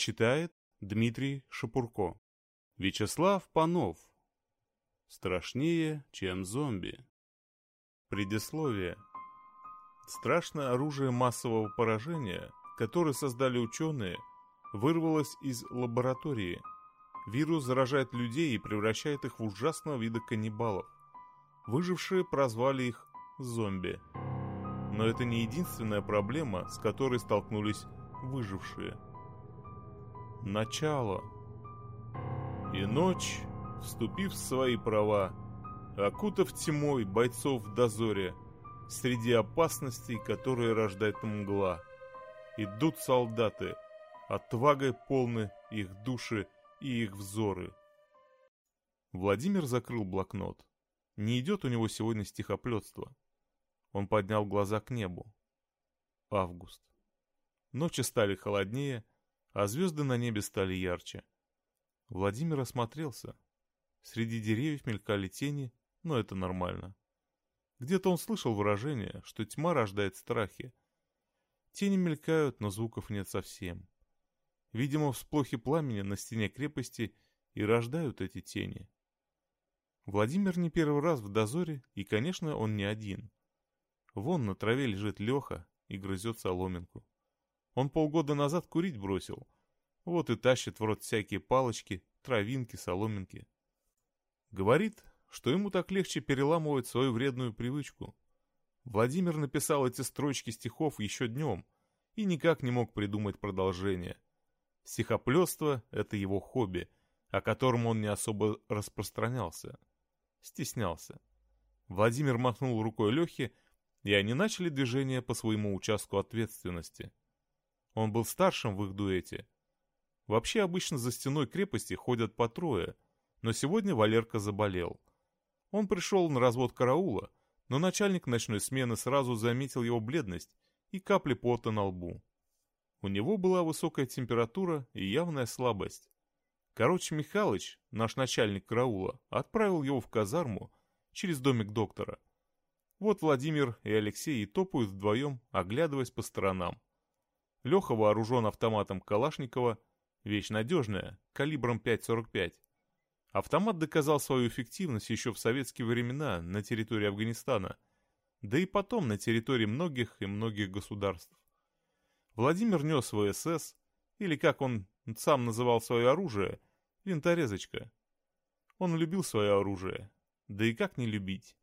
Читает Дмитрий Шапурко. Вячеслав Панов. Страшнее, чем зомби. Предисловие. Страшное оружие массового поражения, которое создали ученые, вырвалось из лаборатории. Вирус заражает людей и превращает их в ужасного вида каннибалов. Выжившие прозвали их зомби. Но это не единственная проблема, с которой столкнулись выжившие. Начало. И ночь, вступив в свои права, окутав тьмой бойцов в дозоре, среди опасностей, которые рождает мгла, идут солдаты, отвагой полны их души и их взоры. Владимир закрыл блокнот. Не идет у него сегодня стихоплетство. Он поднял глаза к небу. Август. Ночи стали холоднее, а звезды на небе стали ярче. Владимир осмотрелся. Среди деревьев мелькали тени, но это нормально. Где-то он слышал выражение, что тьма рождает страхи. Тени мелькают, но звуков нет совсем. Видимо, всплохи пламени на стене крепости и рождают эти тени. Владимир не первый раз в дозоре, и, конечно, он не один. Вон на траве лежит Леха и грызет соломинку. Он полгода назад курить бросил. Вот и тащит в рот всякие палочки, травинки, соломинки. Говорит, что ему так легче переламывать свою вредную привычку. Владимир написал эти строчки стихов еще днем и никак не мог придумать продолжение. Стихоплетство — это его хобби, о котором он не особо распространялся. Стеснялся. Владимир махнул рукой Лехе, и они начали движение по своему участку ответственности. Он был старшим в их дуэте. Вообще обычно за стеной крепости ходят по трое, но сегодня Валерка заболел. Он пришел на развод караула, но начальник ночной смены сразу заметил его бледность и капли пота на лбу. У него была высокая температура и явная слабость. Короче, Михалыч, наш начальник караула, отправил его в казарму через домик доктора. Вот Владимир и Алексей и топают вдвоем, оглядываясь по сторонам. Леха вооружен автоматом Калашникова, вещь надежная, калибром 5,45. Автомат доказал свою эффективность еще в советские времена на территории Афганистана, да и потом на территории многих и многих государств. Владимир нес ВСС, или как он сам называл свое оружие, винторезочка. Он любил свое оружие, да и как не любить.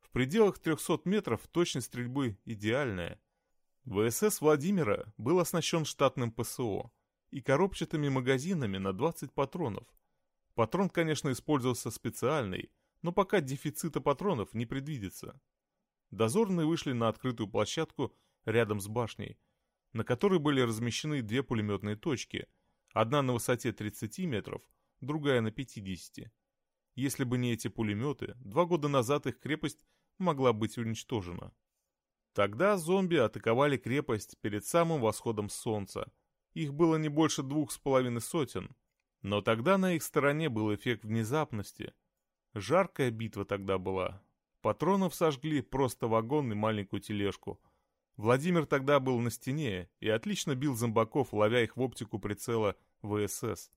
В пределах 300 метров точность стрельбы идеальная – ВСС Владимира был оснащен штатным ПСО и коробчатыми магазинами на 20 патронов. Патрон, конечно, использовался специальный, но пока дефицита патронов не предвидится. Дозорные вышли на открытую площадку рядом с башней, на которой были размещены две пулеметные точки, одна на высоте 30 метров, другая на 50. Если бы не эти пулеметы, два года назад их крепость могла быть уничтожена. Тогда зомби атаковали крепость перед самым восходом солнца. Их было не больше двух с половиной сотен. Но тогда на их стороне был эффект внезапности. Жаркая битва тогда была. Патронов сожгли просто вагон и маленькую тележку. Владимир тогда был на стене и отлично бил зомбаков, ловя их в оптику прицела ВСС.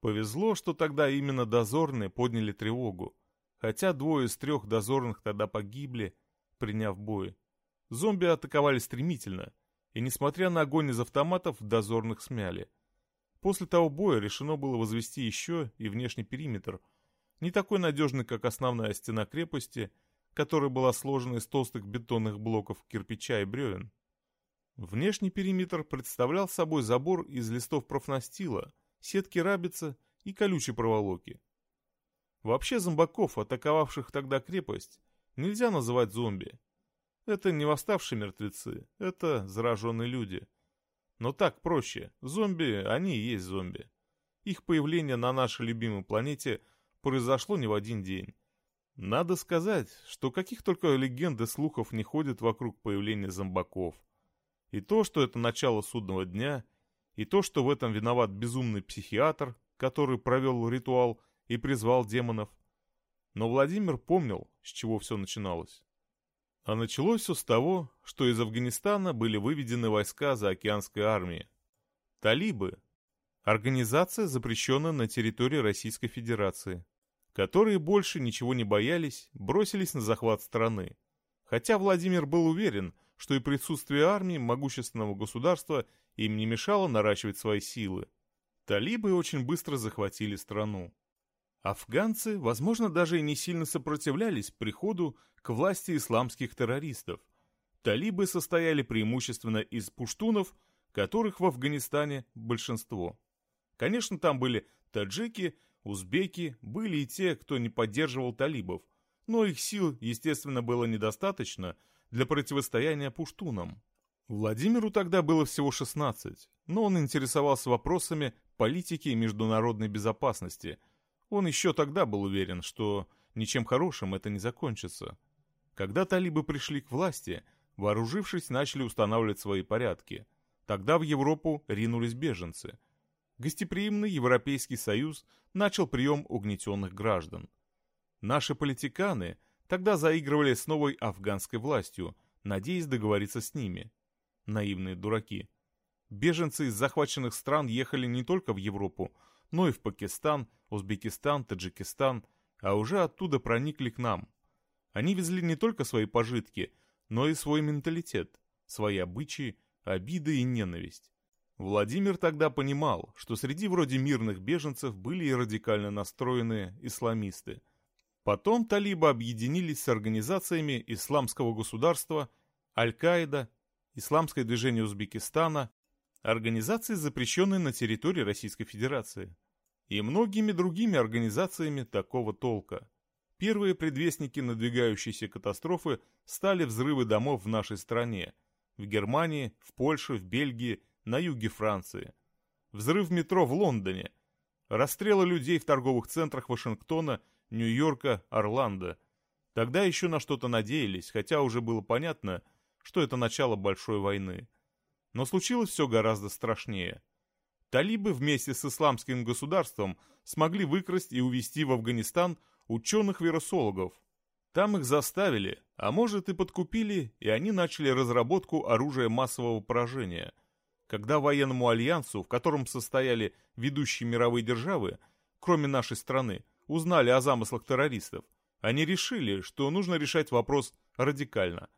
Повезло, что тогда именно дозорные подняли тревогу, хотя двое из трех дозорных тогда погибли, приняв бой. Зомби атаковали стремительно, и несмотря на огонь из автоматов, дозорных смяли. После того боя решено было возвести еще и внешний периметр, не такой надежный, как основная стена крепости, которая была сложена из толстых бетонных блоков кирпича и бревен. Внешний периметр представлял собой забор из листов профнастила, сетки рабица и колючей проволоки. Вообще зомбаков, атаковавших тогда крепость, нельзя называть зомби. Это не восставшие мертвецы, это зараженные люди. Но так проще. Зомби, они и есть зомби. Их появление на нашей любимой планете произошло не в один день. Надо сказать, что каких только легенд и слухов не ходит вокруг появления зомбаков. И то, что это начало судного дня, и то, что в этом виноват безумный психиатр, который провел ритуал и призвал демонов. Но Владимир помнил, с чего все начиналось. А началось все с того, что из Афганистана были выведены войска заокеанской армии. Талибы, Организация запрещена на территории Российской Федерации, которые больше ничего не боялись, бросились на захват страны. Хотя Владимир был уверен, что и присутствие армии могущественного государства им не мешало наращивать свои силы. Талибы очень быстро захватили страну. Афганцы, возможно, даже и не сильно сопротивлялись приходу к власти исламских террористов. Талибы состояли преимущественно из пуштунов, которых в Афганистане большинство. Конечно, там были таджики, узбеки, были и те, кто не поддерживал талибов, но их сил, естественно, было недостаточно для противостояния пуштунам. Владимиру тогда было всего 16, но он интересовался вопросами политики и международной безопасности – он еще тогда был уверен, что ничем хорошим это не закончится. Когда талибы пришли к власти, вооружившись, начали устанавливать свои порядки. Тогда в Европу ринулись беженцы. Гостеприимный Европейский Союз начал прием угнетенных граждан. Наши политиканы тогда заигрывали с новой афганской властью, надеясь договориться с ними. Наивные дураки. Беженцы из захваченных стран ехали не только в Европу, но и в Пакистан, Узбекистан, Таджикистан, а уже оттуда проникли к нам. Они везли не только свои пожитки, но и свой менталитет, свои обычаи, обиды и ненависть. Владимир тогда понимал, что среди вроде мирных беженцев были и радикально настроенные исламисты. Потом талибы объединились с организациями исламского государства, Аль-Каида, Исламское движение Узбекистана, организации, запрещенные на территории Российской Федерации и многими другими организациями такого толка. Первые предвестники надвигающейся катастрофы стали взрывы домов в нашей стране, в Германии, в Польше, в Бельгии, на юге Франции. Взрыв метро в Лондоне, расстрелы людей в торговых центрах Вашингтона, Нью-Йорка, Орландо. Тогда еще на что-то надеялись, хотя уже было понятно, что это начало большой войны. Но случилось все гораздо страшнее – Талибы вместе с исламским государством смогли выкрасть и увезти в Афганистан ученых-вирусологов. Там их заставили, а может и подкупили, и они начали разработку оружия массового поражения. Когда военному альянсу, в котором состояли ведущие мировые державы, кроме нашей страны, узнали о замыслах террористов, они решили, что нужно решать вопрос радикально.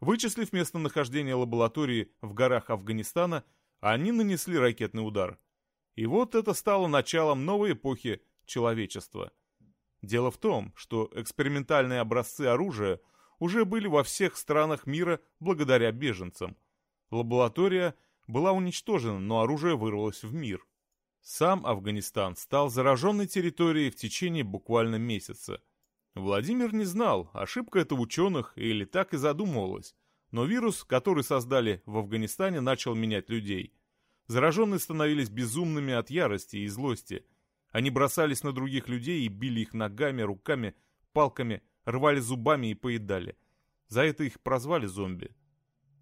Вычислив местонахождение лаборатории в горах Афганистана, они нанесли ракетный удар. И вот это стало началом новой эпохи человечества. Дело в том, что экспериментальные образцы оружия уже были во всех странах мира благодаря беженцам. Лаборатория была уничтожена, но оружие вырвалось в мир. Сам Афганистан стал зараженной территорией в течение буквально месяца. Владимир не знал, ошибка это ученых или так и задумывалась, но вирус, который создали в Афганистане, начал менять людей. Зараженные становились безумными от ярости и злости. Они бросались на других людей и били их ногами, руками, палками, рвали зубами и поедали. За это их прозвали зомби.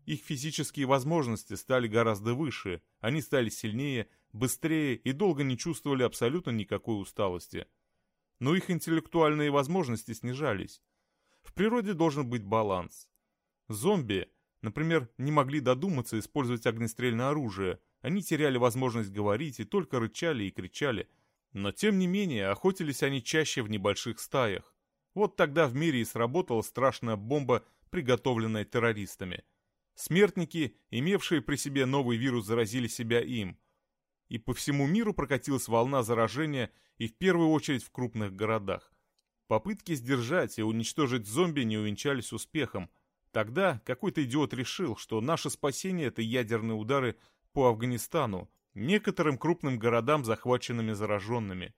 Их физические возможности стали гораздо выше, они стали сильнее, быстрее и долго не чувствовали абсолютно никакой усталости. Но их интеллектуальные возможности снижались. В природе должен быть баланс. Зомби, например, не могли додуматься использовать огнестрельное оружие. Они теряли возможность говорить и только рычали и кричали. Но тем не менее, охотились они чаще в небольших стаях. Вот тогда в мире и сработала страшная бомба, приготовленная террористами. Смертники, имевшие при себе новый вирус, заразили себя им. И по всему миру прокатилась волна заражения, и в первую очередь в крупных городах. Попытки сдержать и уничтожить зомби не увенчались успехом – Тогда какой-то идиот решил, что наше спасение — это ядерные удары по Афганистану, некоторым крупным городам, захваченными зараженными.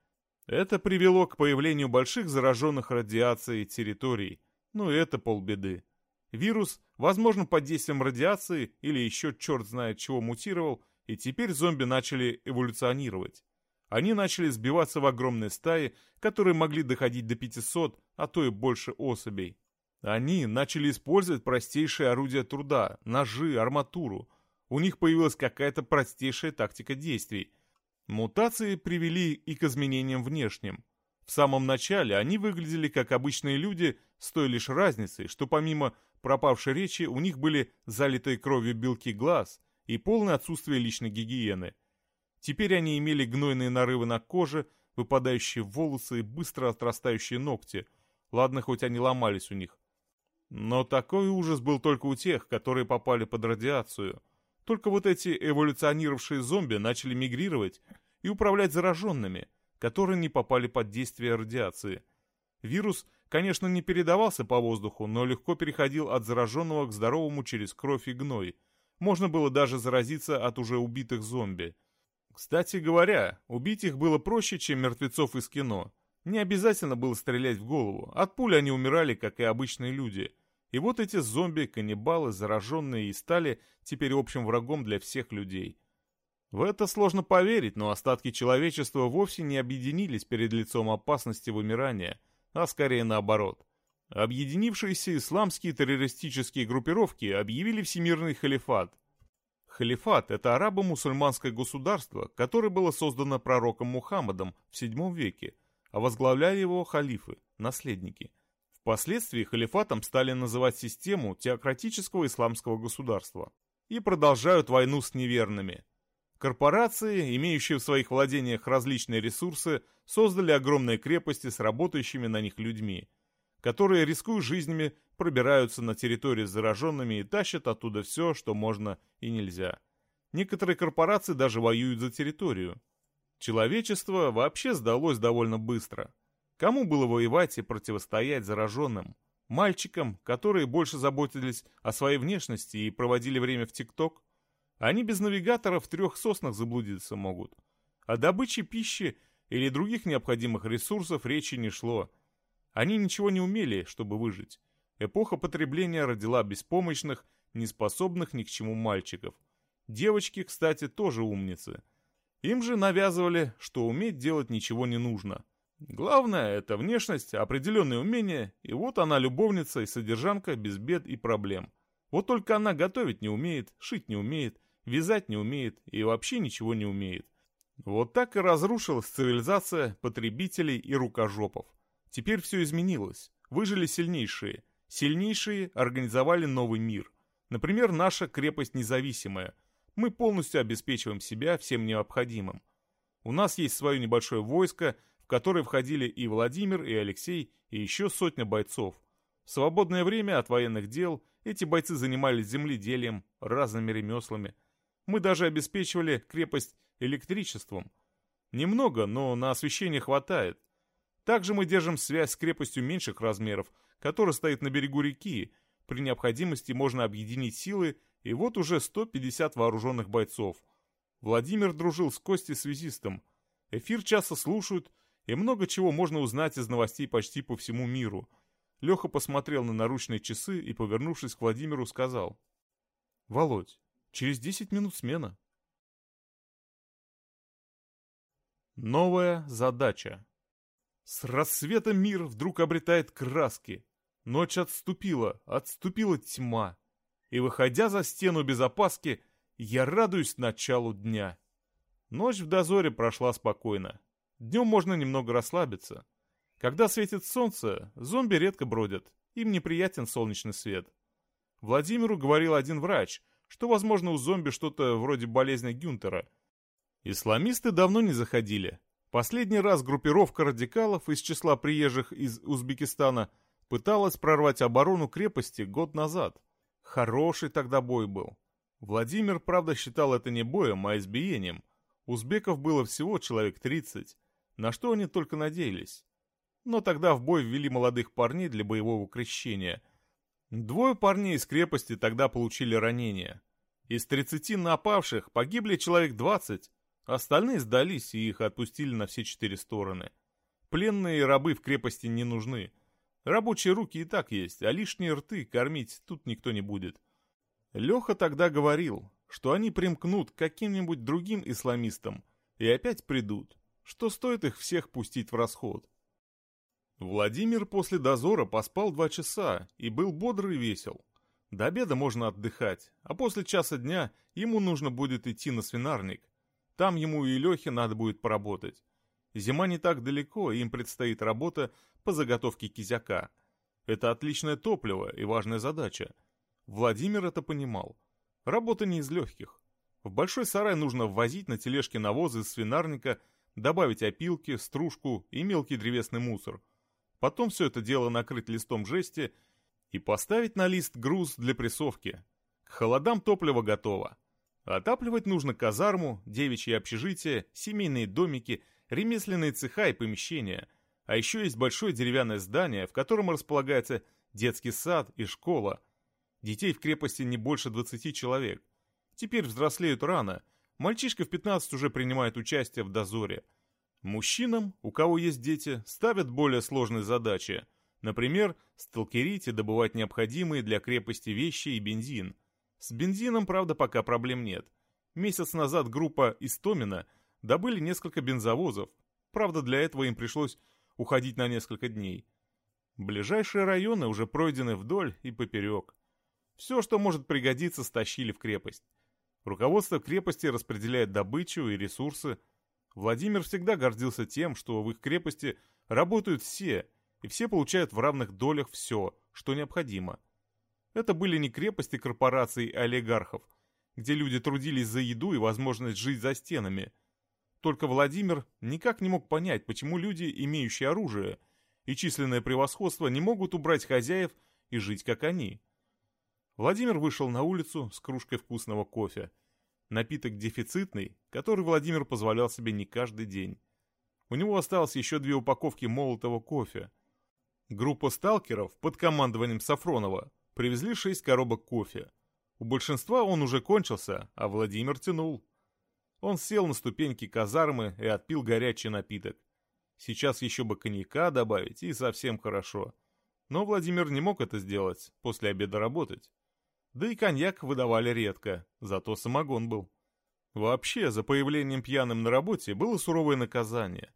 Это привело к появлению больших зараженных радиацией территорий, но это полбеды. Вирус, возможно, под действием радиации или еще черт знает чего мутировал, и теперь зомби начали эволюционировать. Они начали сбиваться в огромные стаи, которые могли доходить до 500, а то и больше особей. Они начали использовать простейшие орудия труда, ножи, арматуру. У них появилась какая-то простейшая тактика действий. Мутации привели и к изменениям внешним. В самом начале они выглядели как обычные люди с той лишь разницей, что помимо пропавшей речи у них были залитые кровью белки глаз и полное отсутствие личной гигиены. Теперь они имели гнойные нарывы на коже, выпадающие волосы и быстро отрастающие ногти. Ладно, хоть они ломались у них. Но такой ужас был только у тех, которые попали под радиацию. Только вот эти эволюционировавшие зомби начали мигрировать и управлять зараженными, которые не попали под действие радиации. Вирус, конечно, не передавался по воздуху, но легко переходил от зараженного к здоровому через кровь и гной. Можно было даже заразиться от уже убитых зомби. Кстати говоря, убить их было проще, чем мертвецов из кино. Не обязательно было стрелять в голову. От пули они умирали, как и обычные люди. И вот эти зомби, каннибалы, зараженные и стали теперь общим врагом для всех людей. В это сложно поверить, но остатки человечества вовсе не объединились перед лицом опасности вымирания, а скорее наоборот. Объединившиеся исламские террористические группировки объявили всемирный халифат, Халифат – это арабо-мусульманское государство, которое было создано пророком Мухаммадом в VII веке, а возглавляли его халифы, наследники. Впоследствии халифатом стали называть систему теократического исламского государства и продолжают войну с неверными. Корпорации, имеющие в своих владениях различные ресурсы, создали огромные крепости с работающими на них людьми, которые, рискуя жизнями, пробираются на территорию с зараженными и тащат оттуда все, что можно и нельзя. Некоторые корпорации даже воюют за территорию. Человечество вообще сдалось довольно быстро. Кому было воевать и противостоять зараженным? Мальчикам, которые больше заботились о своей внешности и проводили время в ТикТок? Они без навигатора в трех соснах заблудиться могут. О добыче пищи или других необходимых ресурсов речи не шло. Они ничего не умели, чтобы выжить. Эпоха потребления родила беспомощных, неспособных ни к чему мальчиков. Девочки, кстати, тоже умницы. Им же навязывали, что уметь делать ничего не нужно. Главное — это внешность, определенные умения, и вот она любовница и содержанка без бед и проблем. Вот только она готовить не умеет, шить не умеет, вязать не умеет и вообще ничего не умеет. Вот так и разрушилась цивилизация потребителей и рукожопов. Теперь все изменилось. Выжили сильнейшие — Сильнейшие организовали новый мир. Например, наша крепость независимая. Мы полностью обеспечиваем себя всем необходимым. У нас есть свое небольшое войско, в которое входили и Владимир, и Алексей, и еще сотня бойцов. В свободное время от военных дел эти бойцы занимались земледелием, разными ремеслами. Мы даже обеспечивали крепость электричеством. Немного, но на освещение хватает. Также мы держим связь с крепостью меньших размеров – который стоит на берегу реки. При необходимости можно объединить силы, и вот уже 150 вооруженных бойцов. Владимир дружил с Костей связистом. Эфир часто слушают, и много чего можно узнать из новостей почти по всему миру. Леха посмотрел на наручные часы и, повернувшись к Владимиру, сказал. «Володь, через 10 минут смена». Новая задача. С рассветом мир вдруг обретает краски. Ночь отступила, отступила тьма. И, выходя за стену без опаски, я радуюсь началу дня. Ночь в дозоре прошла спокойно. Днем можно немного расслабиться. Когда светит солнце, зомби редко бродят, им неприятен солнечный свет. Владимиру говорил один врач, что, возможно, у зомби что-то вроде болезни Гюнтера. Исламисты давно не заходили. Последний раз группировка радикалов из числа приезжих из Узбекистана – Пыталась прорвать оборону крепости год назад. Хороший тогда бой был. Владимир, правда, считал это не боем, а избиением. Узбеков было всего человек 30, на что они только надеялись. Но тогда в бой ввели молодых парней для боевого крещения. Двое парней из крепости тогда получили ранения. Из 30 напавших погибли человек 20, остальные сдались и их отпустили на все четыре стороны. Пленные рабы в крепости не нужны – Рабочие руки и так есть, а лишние рты кормить тут никто не будет. Леха тогда говорил, что они примкнут к каким-нибудь другим исламистам и опять придут, что стоит их всех пустить в расход. Владимир после дозора поспал два часа и был бодрый и весел. До обеда можно отдыхать, а после часа дня ему нужно будет идти на свинарник. Там ему и Лехе надо будет поработать. Зима не так далеко, и им предстоит работа по заготовке кизяка. Это отличное топливо и важная задача. Владимир это понимал. Работа не из легких. В большой сарай нужно ввозить на тележке навозы из свинарника, добавить опилки, стружку и мелкий древесный мусор. Потом все это дело накрыть листом жести и поставить на лист груз для прессовки. К холодам топливо готово. Отапливать нужно казарму, девичьи общежития, семейные домики, ремесленные цеха и помещения. А еще есть большое деревянное здание, в котором располагается детский сад и школа. Детей в крепости не больше 20 человек. Теперь взрослеют рано. Мальчишка в 15 уже принимает участие в дозоре. Мужчинам, у кого есть дети, ставят более сложные задачи. Например, сталкерить и добывать необходимые для крепости вещи и бензин. С бензином, правда, пока проблем нет. Месяц назад группа Истомина добыли несколько бензовозов. Правда, для этого им пришлось уходить на несколько дней. Ближайшие районы уже пройдены вдоль и поперек. Все, что может пригодиться, стащили в крепость. Руководство крепости распределяет добычу и ресурсы. Владимир всегда гордился тем, что в их крепости работают все, и все получают в равных долях все, что необходимо. Это были не крепости корпораций и олигархов, где люди трудились за еду и возможность жить за стенами. Только Владимир никак не мог понять, почему люди, имеющие оружие и численное превосходство, не могут убрать хозяев и жить как они. Владимир вышел на улицу с кружкой вкусного кофе. Напиток дефицитный, который Владимир позволял себе не каждый день. У него осталось еще две упаковки молотого кофе. Группа сталкеров под командованием Сафронова привезли шесть коробок кофе. У большинства он уже кончился, а Владимир тянул. Он сел на ступеньки казармы и отпил горячий напиток. Сейчас еще бы коньяка добавить, и совсем хорошо. Но Владимир не мог это сделать, после обеда работать. Да и коньяк выдавали редко, зато самогон был. Вообще, за появлением пьяным на работе было суровое наказание.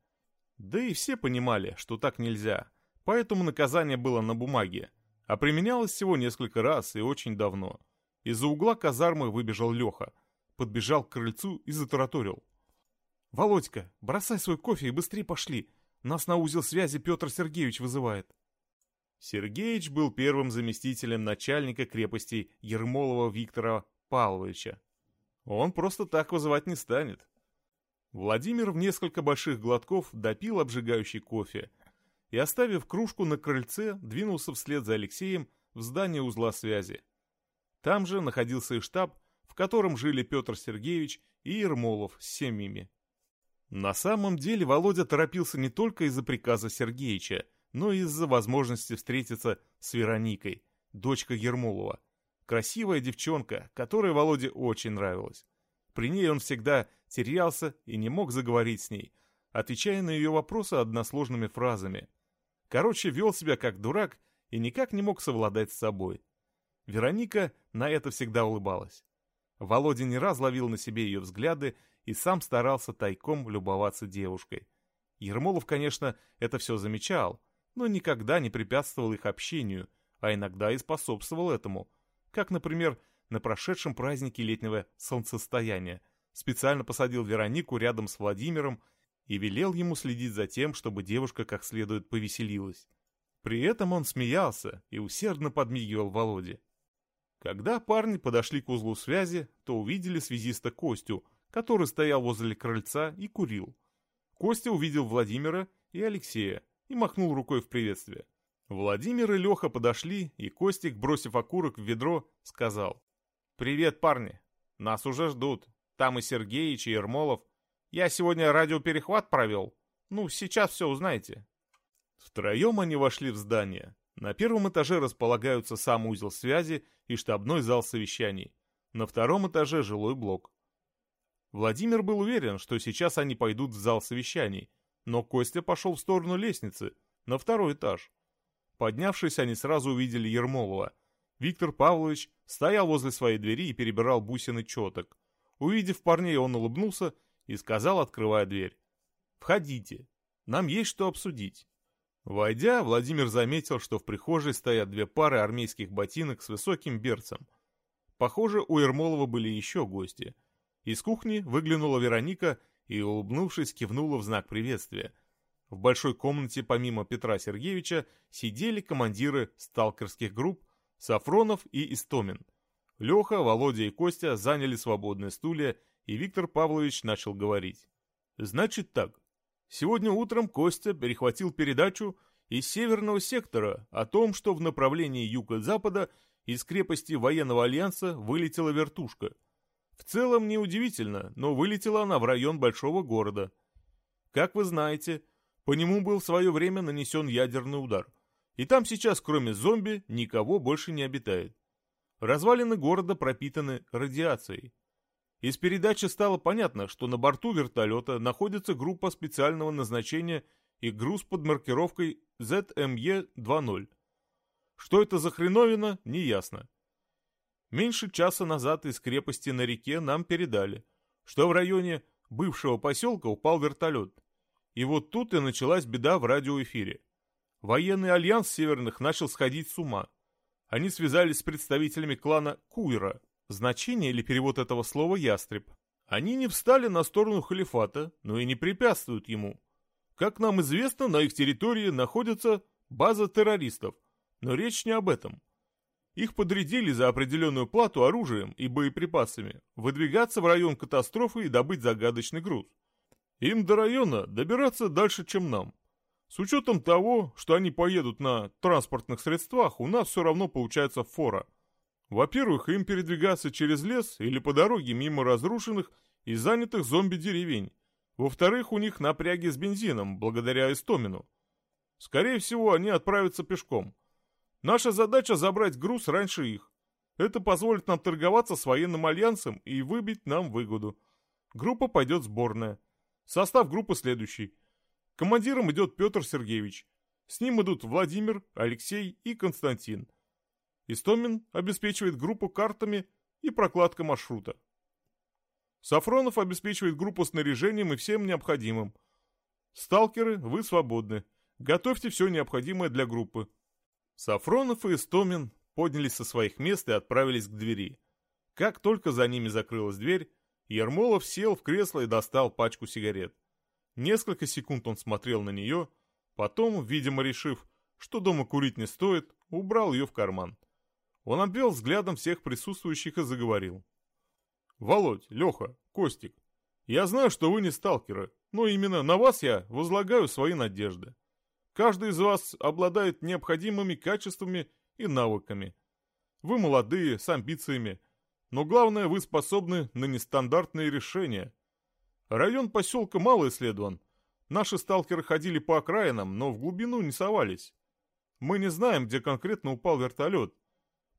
Да и все понимали, что так нельзя, поэтому наказание было на бумаге, а применялось всего несколько раз и очень давно. Из-за угла казармы выбежал Леха, подбежал к крыльцу и затараторил. «Володька, бросай свой кофе и быстрее пошли. Нас на узел связи Петр Сергеевич вызывает». Сергеич был первым заместителем начальника крепости Ермолова Виктора Павловича. Он просто так вызывать не станет. Владимир в несколько больших глотков допил обжигающий кофе и, оставив кружку на крыльце, двинулся вслед за Алексеем в здание узла связи. Там же находился и штаб, в котором жили Петр Сергеевич и Ермолов с семьями. На самом деле Володя торопился не только из-за приказа Сергеича, но и из-за возможности встретиться с Вероникой, дочкой Ермолова. Красивая девчонка, которой Володе очень нравилась. При ней он всегда терялся и не мог заговорить с ней, отвечая на ее вопросы односложными фразами. Короче, вел себя как дурак и никак не мог совладать с собой. Вероника на это всегда улыбалась. Володя не раз ловил на себе ее взгляды и сам старался тайком любоваться девушкой. Ермолов, конечно, это все замечал, но никогда не препятствовал их общению, а иногда и способствовал этому, как, например, на прошедшем празднике летнего солнцестояния специально посадил Веронику рядом с Владимиром и велел ему следить за тем, чтобы девушка как следует повеселилась. При этом он смеялся и усердно подмигивал Володе. Когда парни подошли к узлу связи, то увидели связиста Костю, который стоял возле крыльца и курил. Костя увидел Владимира и Алексея, и махнул рукой в приветствие. Владимир и Леха подошли, и Костик, бросив окурок в ведро, сказал. «Привет, парни! Нас уже ждут. Там и Сергеич, и Ермолов. Я сегодня радиоперехват провел. Ну, сейчас все узнаете». Втроем они вошли в здание. На первом этаже располагаются сам узел связи и штабной зал совещаний. На втором этаже жилой блок. Владимир был уверен, что сейчас они пойдут в зал совещаний, но Костя пошел в сторону лестницы, на второй этаж. Поднявшись, они сразу увидели Ермолова. Виктор Павлович стоял возле своей двери и перебирал бусины четок. Увидев парней, он улыбнулся и сказал, открывая дверь. «Входите, нам есть что обсудить». Войдя, Владимир заметил, что в прихожей стоят две пары армейских ботинок с высоким берцем. Похоже, у Ермолова были еще гости. Из кухни выглянула Вероника и, улыбнувшись, кивнула в знак приветствия. В большой комнате помимо Петра Сергеевича сидели командиры сталкерских групп Сафронов и Истомин. Леха, Володя и Костя заняли свободные стулья, и Виктор Павлович начал говорить. «Значит так. Сегодня утром Костя перехватил передачу из северного сектора о том, что в направлении юга-запада из крепости военного альянса вылетела вертушка. В целом неудивительно, но вылетела она в район большого города. Как вы знаете, по нему был в свое время нанесен ядерный удар. И там сейчас, кроме зомби, никого больше не обитает. Развалины города пропитаны радиацией. Из передачи стало понятно, что на борту вертолета находится группа специального назначения и груз под маркировкой ZME-20. Что это за хреновина, неясно. Меньше часа назад из крепости на реке нам передали, что в районе бывшего поселка упал вертолет. И вот тут и началась беда в радиоэфире. Военный альянс северных начал сходить с ума. Они связались с представителями клана Куйра, значение или перевод этого слова «ястреб». Они не встали на сторону халифата, но и не препятствуют ему. Как нам известно, на их территории находится база террористов, но речь не об этом. Их подрядили за определенную плату оружием и боеприпасами выдвигаться в район катастрофы и добыть загадочный груз. Им до района добираться дальше, чем нам. С учетом того, что они поедут на транспортных средствах, у нас все равно получается фора. Во-первых, им передвигаться через лес или по дороге мимо разрушенных и занятых зомби-деревень. Во-вторых, у них напряги с бензином, благодаря Истомину. Скорее всего, они отправятся пешком. Наша задача забрать груз раньше их. Это позволит нам торговаться с военным альянсом и выбить нам выгоду. Группа пойдет сборная. Состав группы следующий. Командиром идет Петр Сергеевич. С ним идут Владимир, Алексей и Константин. Истомин обеспечивает группу картами и прокладка маршрута. Сафронов обеспечивает группу снаряжением и всем необходимым. Сталкеры, вы свободны. Готовьте все необходимое для группы. Сафронов и Истомин поднялись со своих мест и отправились к двери. Как только за ними закрылась дверь, Ермолов сел в кресло и достал пачку сигарет. Несколько секунд он смотрел на нее, потом, видимо решив, что дома курить не стоит, убрал ее в карман. Он обвел взглядом всех присутствующих и заговорил. «Володь, Леха, Костик, я знаю, что вы не сталкеры, но именно на вас я возлагаю свои надежды. Каждый из вас обладает необходимыми качествами и навыками. Вы молодые, с амбициями, но главное, вы способны на нестандартные решения, Район поселка мало исследован. Наши сталкеры ходили по окраинам, но в глубину не совались. Мы не знаем, где конкретно упал вертолет.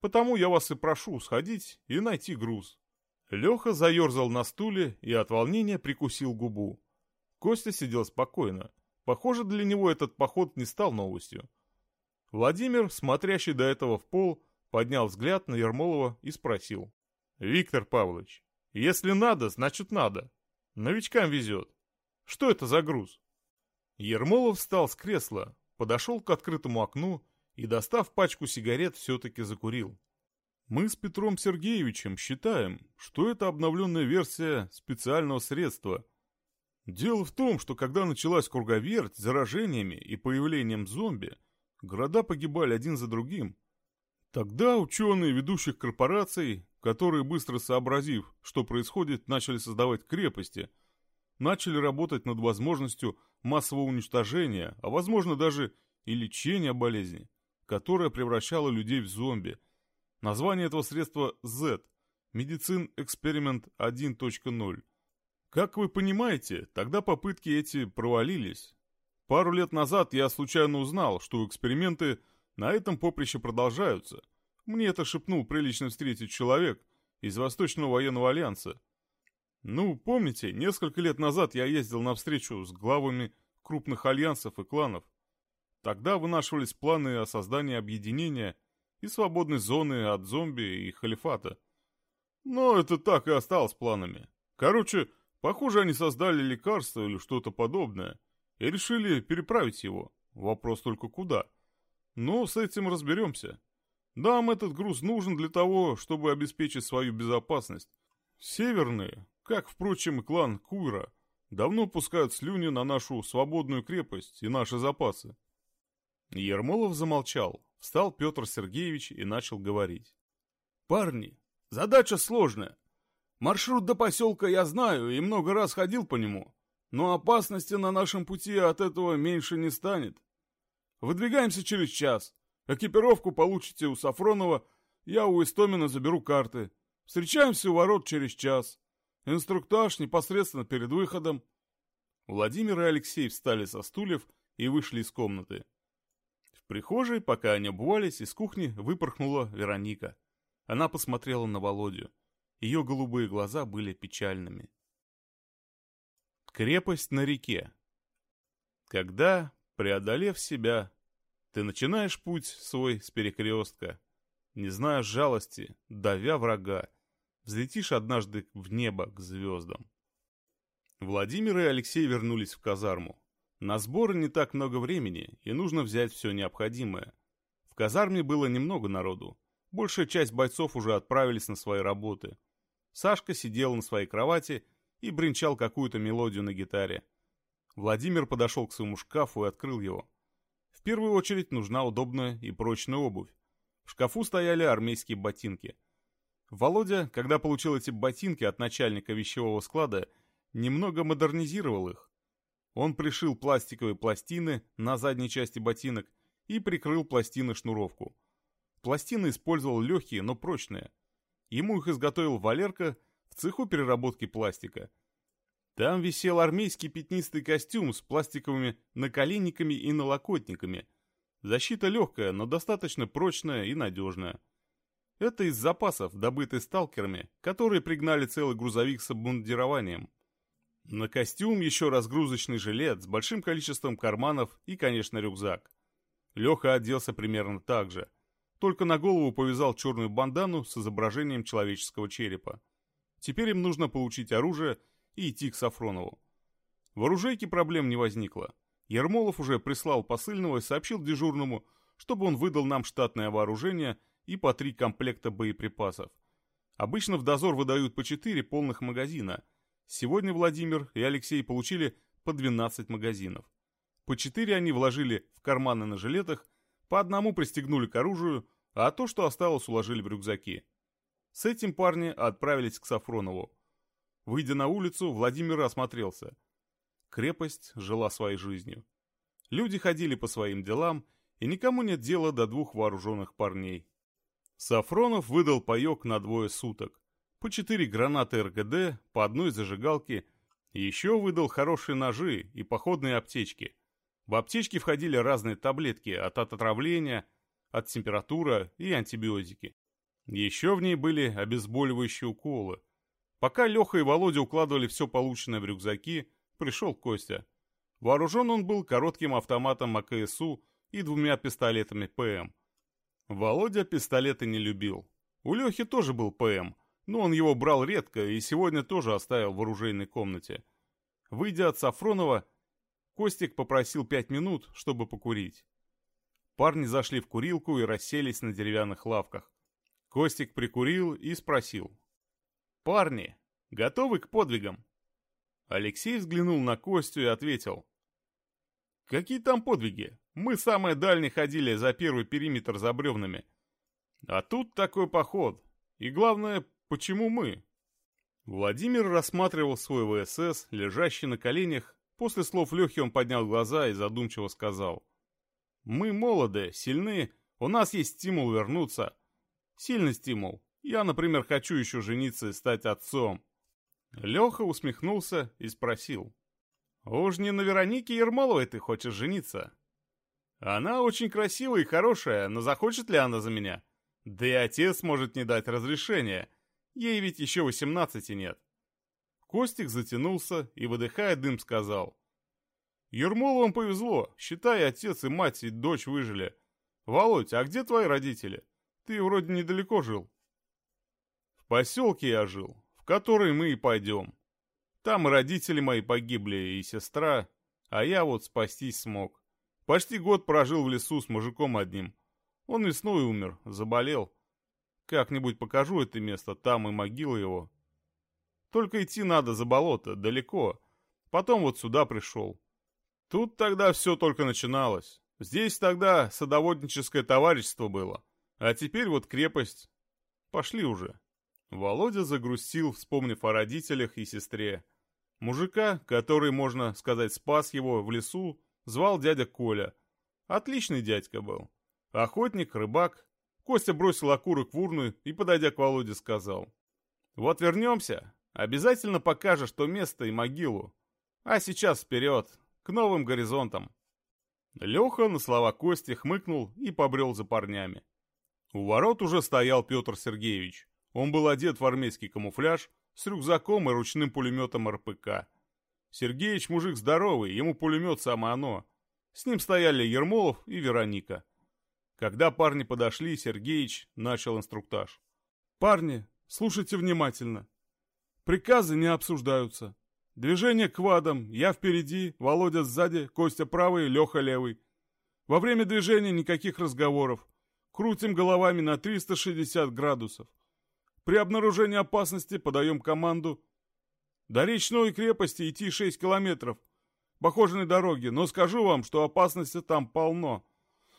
Потому я вас и прошу сходить и найти груз. Леха заерзал на стуле и от волнения прикусил губу. Костя сидел спокойно. Похоже, для него этот поход не стал новостью. Владимир, смотрящий до этого в пол, поднял взгляд на Ермолова и спросил. «Виктор Павлович, если надо, значит надо. Новичкам везет. Что это за груз? Ермолов встал с кресла, подошел к открытому окну и, достав пачку сигарет, все-таки закурил. Мы с Петром Сергеевичем считаем, что это обновленная версия специального средства. Дело в том, что когда началась круговерть с заражениями и появлением зомби, города погибали один за другим. Тогда ученые ведущих корпораций которые, быстро сообразив, что происходит, начали создавать крепости, начали работать над возможностью массового уничтожения, а возможно даже и лечения болезни, которая превращала людей в зомби. Название этого средства Z – Медицин Эксперимент 1.0. Как вы понимаете, тогда попытки эти провалились. Пару лет назад я случайно узнал, что эксперименты на этом поприще продолжаются – мне это шепнул прилично встретить человек из Восточного военного альянса. Ну, помните, несколько лет назад я ездил на встречу с главами крупных альянсов и кланов. Тогда вынашивались планы о создании объединения и свободной зоны от зомби и халифата. Но это так и осталось планами. Короче, похоже, они создали лекарство или что-то подобное и решили переправить его. Вопрос только куда. Но с этим разберемся. Нам этот груз нужен для того, чтобы обеспечить свою безопасность. Северные, как, впрочем, и клан Куйра, давно пускают слюни на нашу свободную крепость и наши запасы. Ермолов замолчал. Встал Петр Сергеевич и начал говорить. «Парни, Задача сложная. Маршрут до поселка я знаю и много раз ходил по нему, но опасности на нашем пути от этого меньше не станет. Выдвигаемся через час. Экипировку получите у Сафронова, я у Истомина заберу карты. Встречаемся у ворот через час. Инструктаж непосредственно перед выходом. Владимир и Алексей встали со стульев и вышли из комнаты. Прихожей, пока они обувались, из кухни выпорхнула Вероника. Она посмотрела на Володю. Ее голубые глаза были печальными. Крепость на реке. Когда, преодолев себя, ты начинаешь путь свой с перекрестка, не зная жалости, давя врага, взлетишь однажды в небо к звездам. Владимир и Алексей вернулись в казарму. На сборы не так много времени, и нужно взять все необходимое. В казарме было немного народу. Большая часть бойцов уже отправились на свои работы. Сашка сидел на своей кровати и бренчал какую-то мелодию на гитаре. Владимир подошел к своему шкафу и открыл его. В первую очередь нужна удобная и прочная обувь. В шкафу стояли армейские ботинки – Володя, когда получил эти ботинки от начальника вещевого склада, немного модернизировал их. Он пришил пластиковые пластины на задней части ботинок и прикрыл пластины шнуровку. Пластины использовал легкие, но прочные. Ему их изготовил Валерка в цеху переработки пластика. Там висел армейский пятнистый костюм с пластиковыми наколенниками и налокотниками. Защита легкая, но достаточно прочная и надежная. Это из запасов, добытых сталкерами, которые пригнали целый грузовик с обмундированием. На костюм еще разгрузочный жилет с большим количеством карманов и, конечно, рюкзак. Леха оделся примерно так же, только на голову повязал черную бандану с изображением человеческого черепа. Теперь им нужно получить оружие и идти к Сафронову. В оружейке проблем не возникло. Ермолов уже прислал посыльного и сообщил дежурному, чтобы он выдал нам штатное вооружение – и по три комплекта боеприпасов. Обычно в дозор выдают по четыре полных магазина. Сегодня Владимир и Алексей получили по 12 магазинов. По четыре они вложили в карманы на жилетах, по одному пристегнули к оружию, а то, что осталось, уложили в рюкзаки. С этим парни отправились к Сафронову. Выйдя на улицу, Владимир осмотрелся. Крепость жила своей жизнью. Люди ходили по своим делам, и никому нет дела до двух вооруженных парней. Сафронов выдал паёк на двое суток. По четыре гранаты РГД, по одной зажигалке. Еще выдал хорошие ножи и походные аптечки. В аптечки входили разные таблетки от отравления, от температуры и антибиотики. Еще в ней были обезболивающие уколы. Пока Леха и Володя укладывали все полученное в рюкзаки, пришел Костя. Вооружен он был коротким автоматом АКСУ и двумя пистолетами ПМ. Володя пистолеты не любил. У Лехи тоже был ПМ, но он его брал редко и сегодня тоже оставил в оружейной комнате. Выйдя от Сафронова, Костик попросил пять минут, чтобы покурить. Парни зашли в курилку и расселись на деревянных лавках. Костик прикурил и спросил. «Парни, готовы к подвигам?» Алексей взглянул на Костю и ответил. «Какие там подвиги? Мы самые дальние ходили за первый периметр за бревнами. А тут такой поход. И главное, почему мы? Владимир рассматривал свой ВСС, лежащий на коленях. После слов Лехи он поднял глаза и задумчиво сказал. «Мы молоды, сильны, у нас есть стимул вернуться. Сильный стимул. Я, например, хочу еще жениться и стать отцом». Леха усмехнулся и спросил. «Уж не на Веронике Ермоловой ты хочешь жениться?» Она очень красивая и хорошая, но захочет ли она за меня? Да и отец может не дать разрешения. Ей ведь еще восемнадцати нет. Костик затянулся и, выдыхая дым, сказал. Ермоловым повезло. Считай, отец и мать и дочь выжили. Володь, а где твои родители? Ты вроде недалеко жил. В поселке я жил, в который мы и пойдем. Там и родители мои погибли, и сестра, а я вот спастись смог. Почти год прожил в лесу с мужиком одним. Он весной умер, заболел. Как-нибудь покажу это место, там и могила его. Только идти надо за болото, далеко. Потом вот сюда пришел. Тут тогда все только начиналось. Здесь тогда садоводническое товарищество было. А теперь вот крепость. Пошли уже. Володя загрустил, вспомнив о родителях и сестре. Мужика, который, можно сказать, спас его в лесу, звал дядя Коля. Отличный дядька был. Охотник, рыбак. Костя бросил окурок в урну и, подойдя к Володе, сказал. «Вот вернемся, обязательно покажешь то место и могилу. А сейчас вперед, к новым горизонтам». Леха на слова Кости хмыкнул и побрел за парнями. У ворот уже стоял Петр Сергеевич. Он был одет в армейский камуфляж с рюкзаком и ручным пулеметом РПК. Сергеич мужик здоровый, ему пулемет самое оно. С ним стояли Ермолов и Вероника. Когда парни подошли, Сергеич начал инструктаж. «Парни, слушайте внимательно. Приказы не обсуждаются. Движение к вадам, я впереди, Володя сзади, Костя правый, Леха левый. Во время движения никаких разговоров. Крутим головами на 360 градусов. При обнаружении опасности подаем команду. До речной крепости идти 6 километров. Похожей дороге, но скажу вам, что опасности там полно.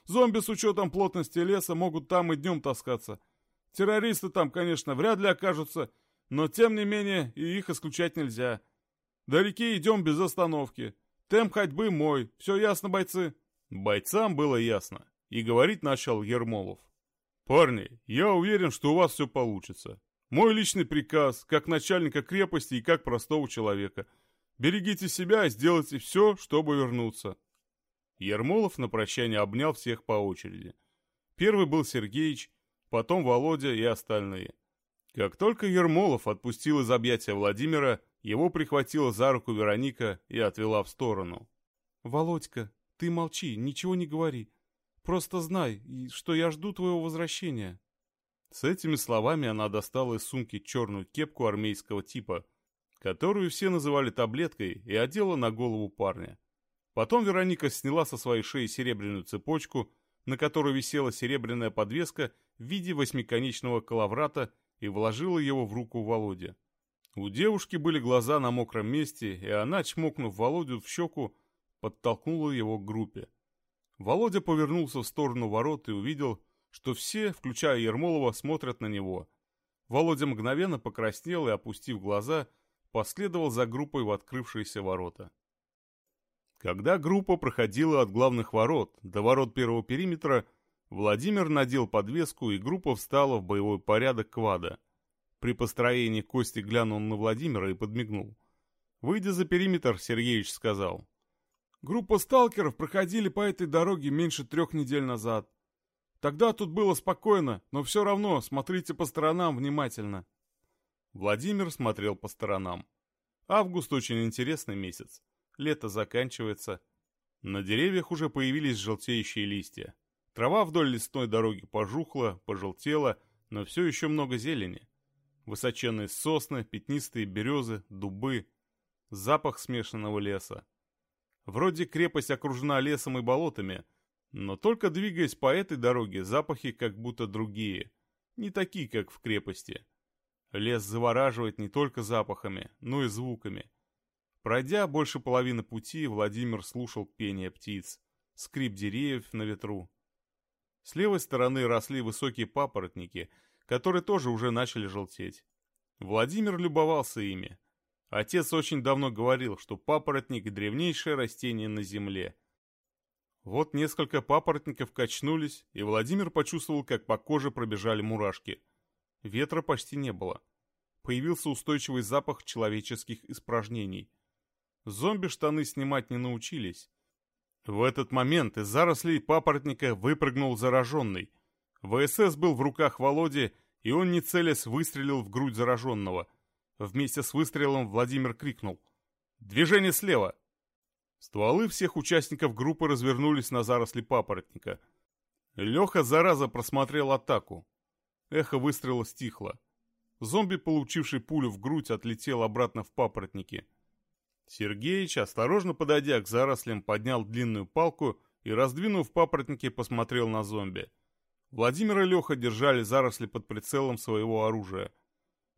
Зомби с учетом плотности леса могут там и днем таскаться. Террористы там, конечно, вряд ли окажутся, но тем не менее и их исключать нельзя. До реки идем без остановки. Темп ходьбы мой. Все ясно, бойцы?» Бойцам было ясно. И говорить начал Ермолов. «Парни, я уверен, что у вас все получится. Мой личный приказ, как начальника крепости и как простого человека. Берегите себя и сделайте все, чтобы вернуться». Ермолов на прощание обнял всех по очереди. Первый был Сергеич, потом Володя и остальные. Как только Ермолов отпустил из объятия Владимира, его прихватила за руку Вероника и отвела в сторону. «Володька, ты молчи, ничего не говори. Просто знай, что я жду твоего возвращения». С этими словами она достала из сумки черную кепку армейского типа, которую все называли таблеткой, и одела на голову парня. Потом Вероника сняла со своей шеи серебряную цепочку, на которой висела серебряная подвеска в виде восьмиконечного коловрата и вложила его в руку Володе. У девушки были глаза на мокром месте, и она, чмокнув Володю в щеку, подтолкнула его к группе. Володя повернулся в сторону ворот и увидел, что все, включая Ермолова, смотрят на него. Володя мгновенно покраснел и, опустив глаза, последовал за группой в открывшиеся ворота. Когда группа проходила от главных ворот до ворот первого периметра, Владимир надел подвеску, и группа встала в боевой порядок квада. При построении Кости глянул на Владимира и подмигнул. Выйдя за периметр, Сергеевич сказал. «Группа сталкеров проходили по этой дороге меньше трех недель назад. Тогда тут было спокойно, но все равно смотрите по сторонам внимательно». Владимир смотрел по сторонам. Август очень интересный месяц лето заканчивается. На деревьях уже появились желтеющие листья. Трава вдоль лесной дороги пожухла, пожелтела, но все еще много зелени. Высоченные сосны, пятнистые березы, дубы. Запах смешанного леса. Вроде крепость окружена лесом и болотами, но только двигаясь по этой дороге, запахи как будто другие. Не такие, как в крепости. Лес завораживает не только запахами, но и звуками. Пройдя больше половины пути, Владимир слушал пение птиц, скрип деревьев на ветру. С левой стороны росли высокие папоротники, которые тоже уже начали желтеть. Владимир любовался ими. Отец очень давно говорил, что папоротник – древнейшее растение на земле. Вот несколько папоротников качнулись, и Владимир почувствовал, как по коже пробежали мурашки. Ветра почти не было. Появился устойчивый запах человеческих испражнений – Зомби штаны снимать не научились. В этот момент из зарослей папоротника выпрыгнул зараженный. ВСС был в руках Володи, и он, не целясь, выстрелил в грудь зараженного. Вместе с выстрелом Владимир крикнул. «Движение слева!» Стволы всех участников группы развернулись на заросли папоротника. Леха, зараза, просмотрел атаку. Эхо выстрела стихло. Зомби, получивший пулю в грудь, отлетел обратно в папоротники. Сергеич, осторожно подойдя к зарослям, поднял длинную палку и, раздвинув папоротники, посмотрел на зомби. Владимир и Леха держали заросли под прицелом своего оружия.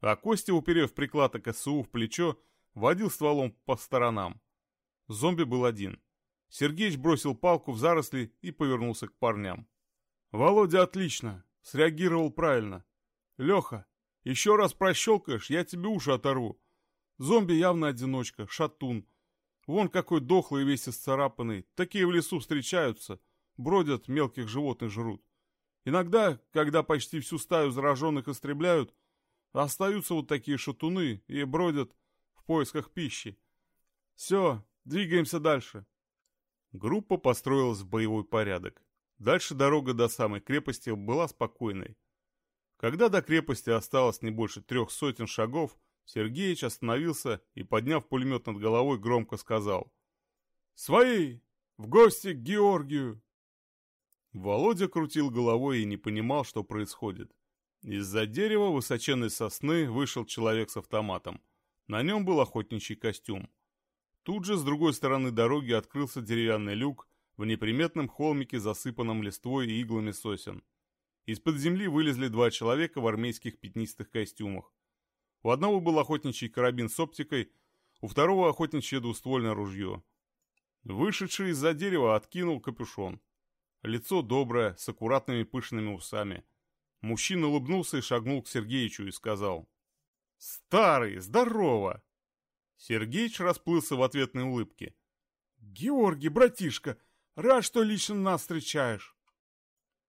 А Костя, уперев приклад КСУ в плечо, водил стволом по сторонам. Зомби был один. Сергеич бросил палку в заросли и повернулся к парням. «Володя отлично. Среагировал правильно. Леха, Еще раз прощелкаешь, я тебе уши оторву. Зомби явно одиночка, шатун. Вон какой дохлый весь исцарапанный. Такие в лесу встречаются. Бродят, мелких животных жрут. Иногда, когда почти всю стаю зараженных истребляют, остаются вот такие шатуны и бродят в поисках пищи. Все, двигаемся дальше. Группа построилась в боевой порядок. Дальше дорога до самой крепости была спокойной. Когда до крепости осталось не больше трех сотен шагов, Сергеич остановился и, подняв пулемет над головой, громко сказал «Свои! В гости к Георгию!» Володя крутил головой и не понимал, что происходит. Из-за дерева высоченной сосны вышел человек с автоматом. На нем был охотничий костюм. Тут же с другой стороны дороги открылся деревянный люк в неприметном холмике, засыпанном листвой и иглами сосен. Из-под земли вылезли два человека в армейских пятнистых костюмах. У одного был охотничий карабин с оптикой, у второго охотничье двуствольное ружье. Вышедший из-за дерева откинул капюшон. Лицо доброе, с аккуратными пышными усами. Мужчина улыбнулся и шагнул к Сергеичу и сказал. «Старый, здорово!» Сергеич расплылся в ответной улыбке. «Георгий, братишка, рад, что лично нас встречаешь!»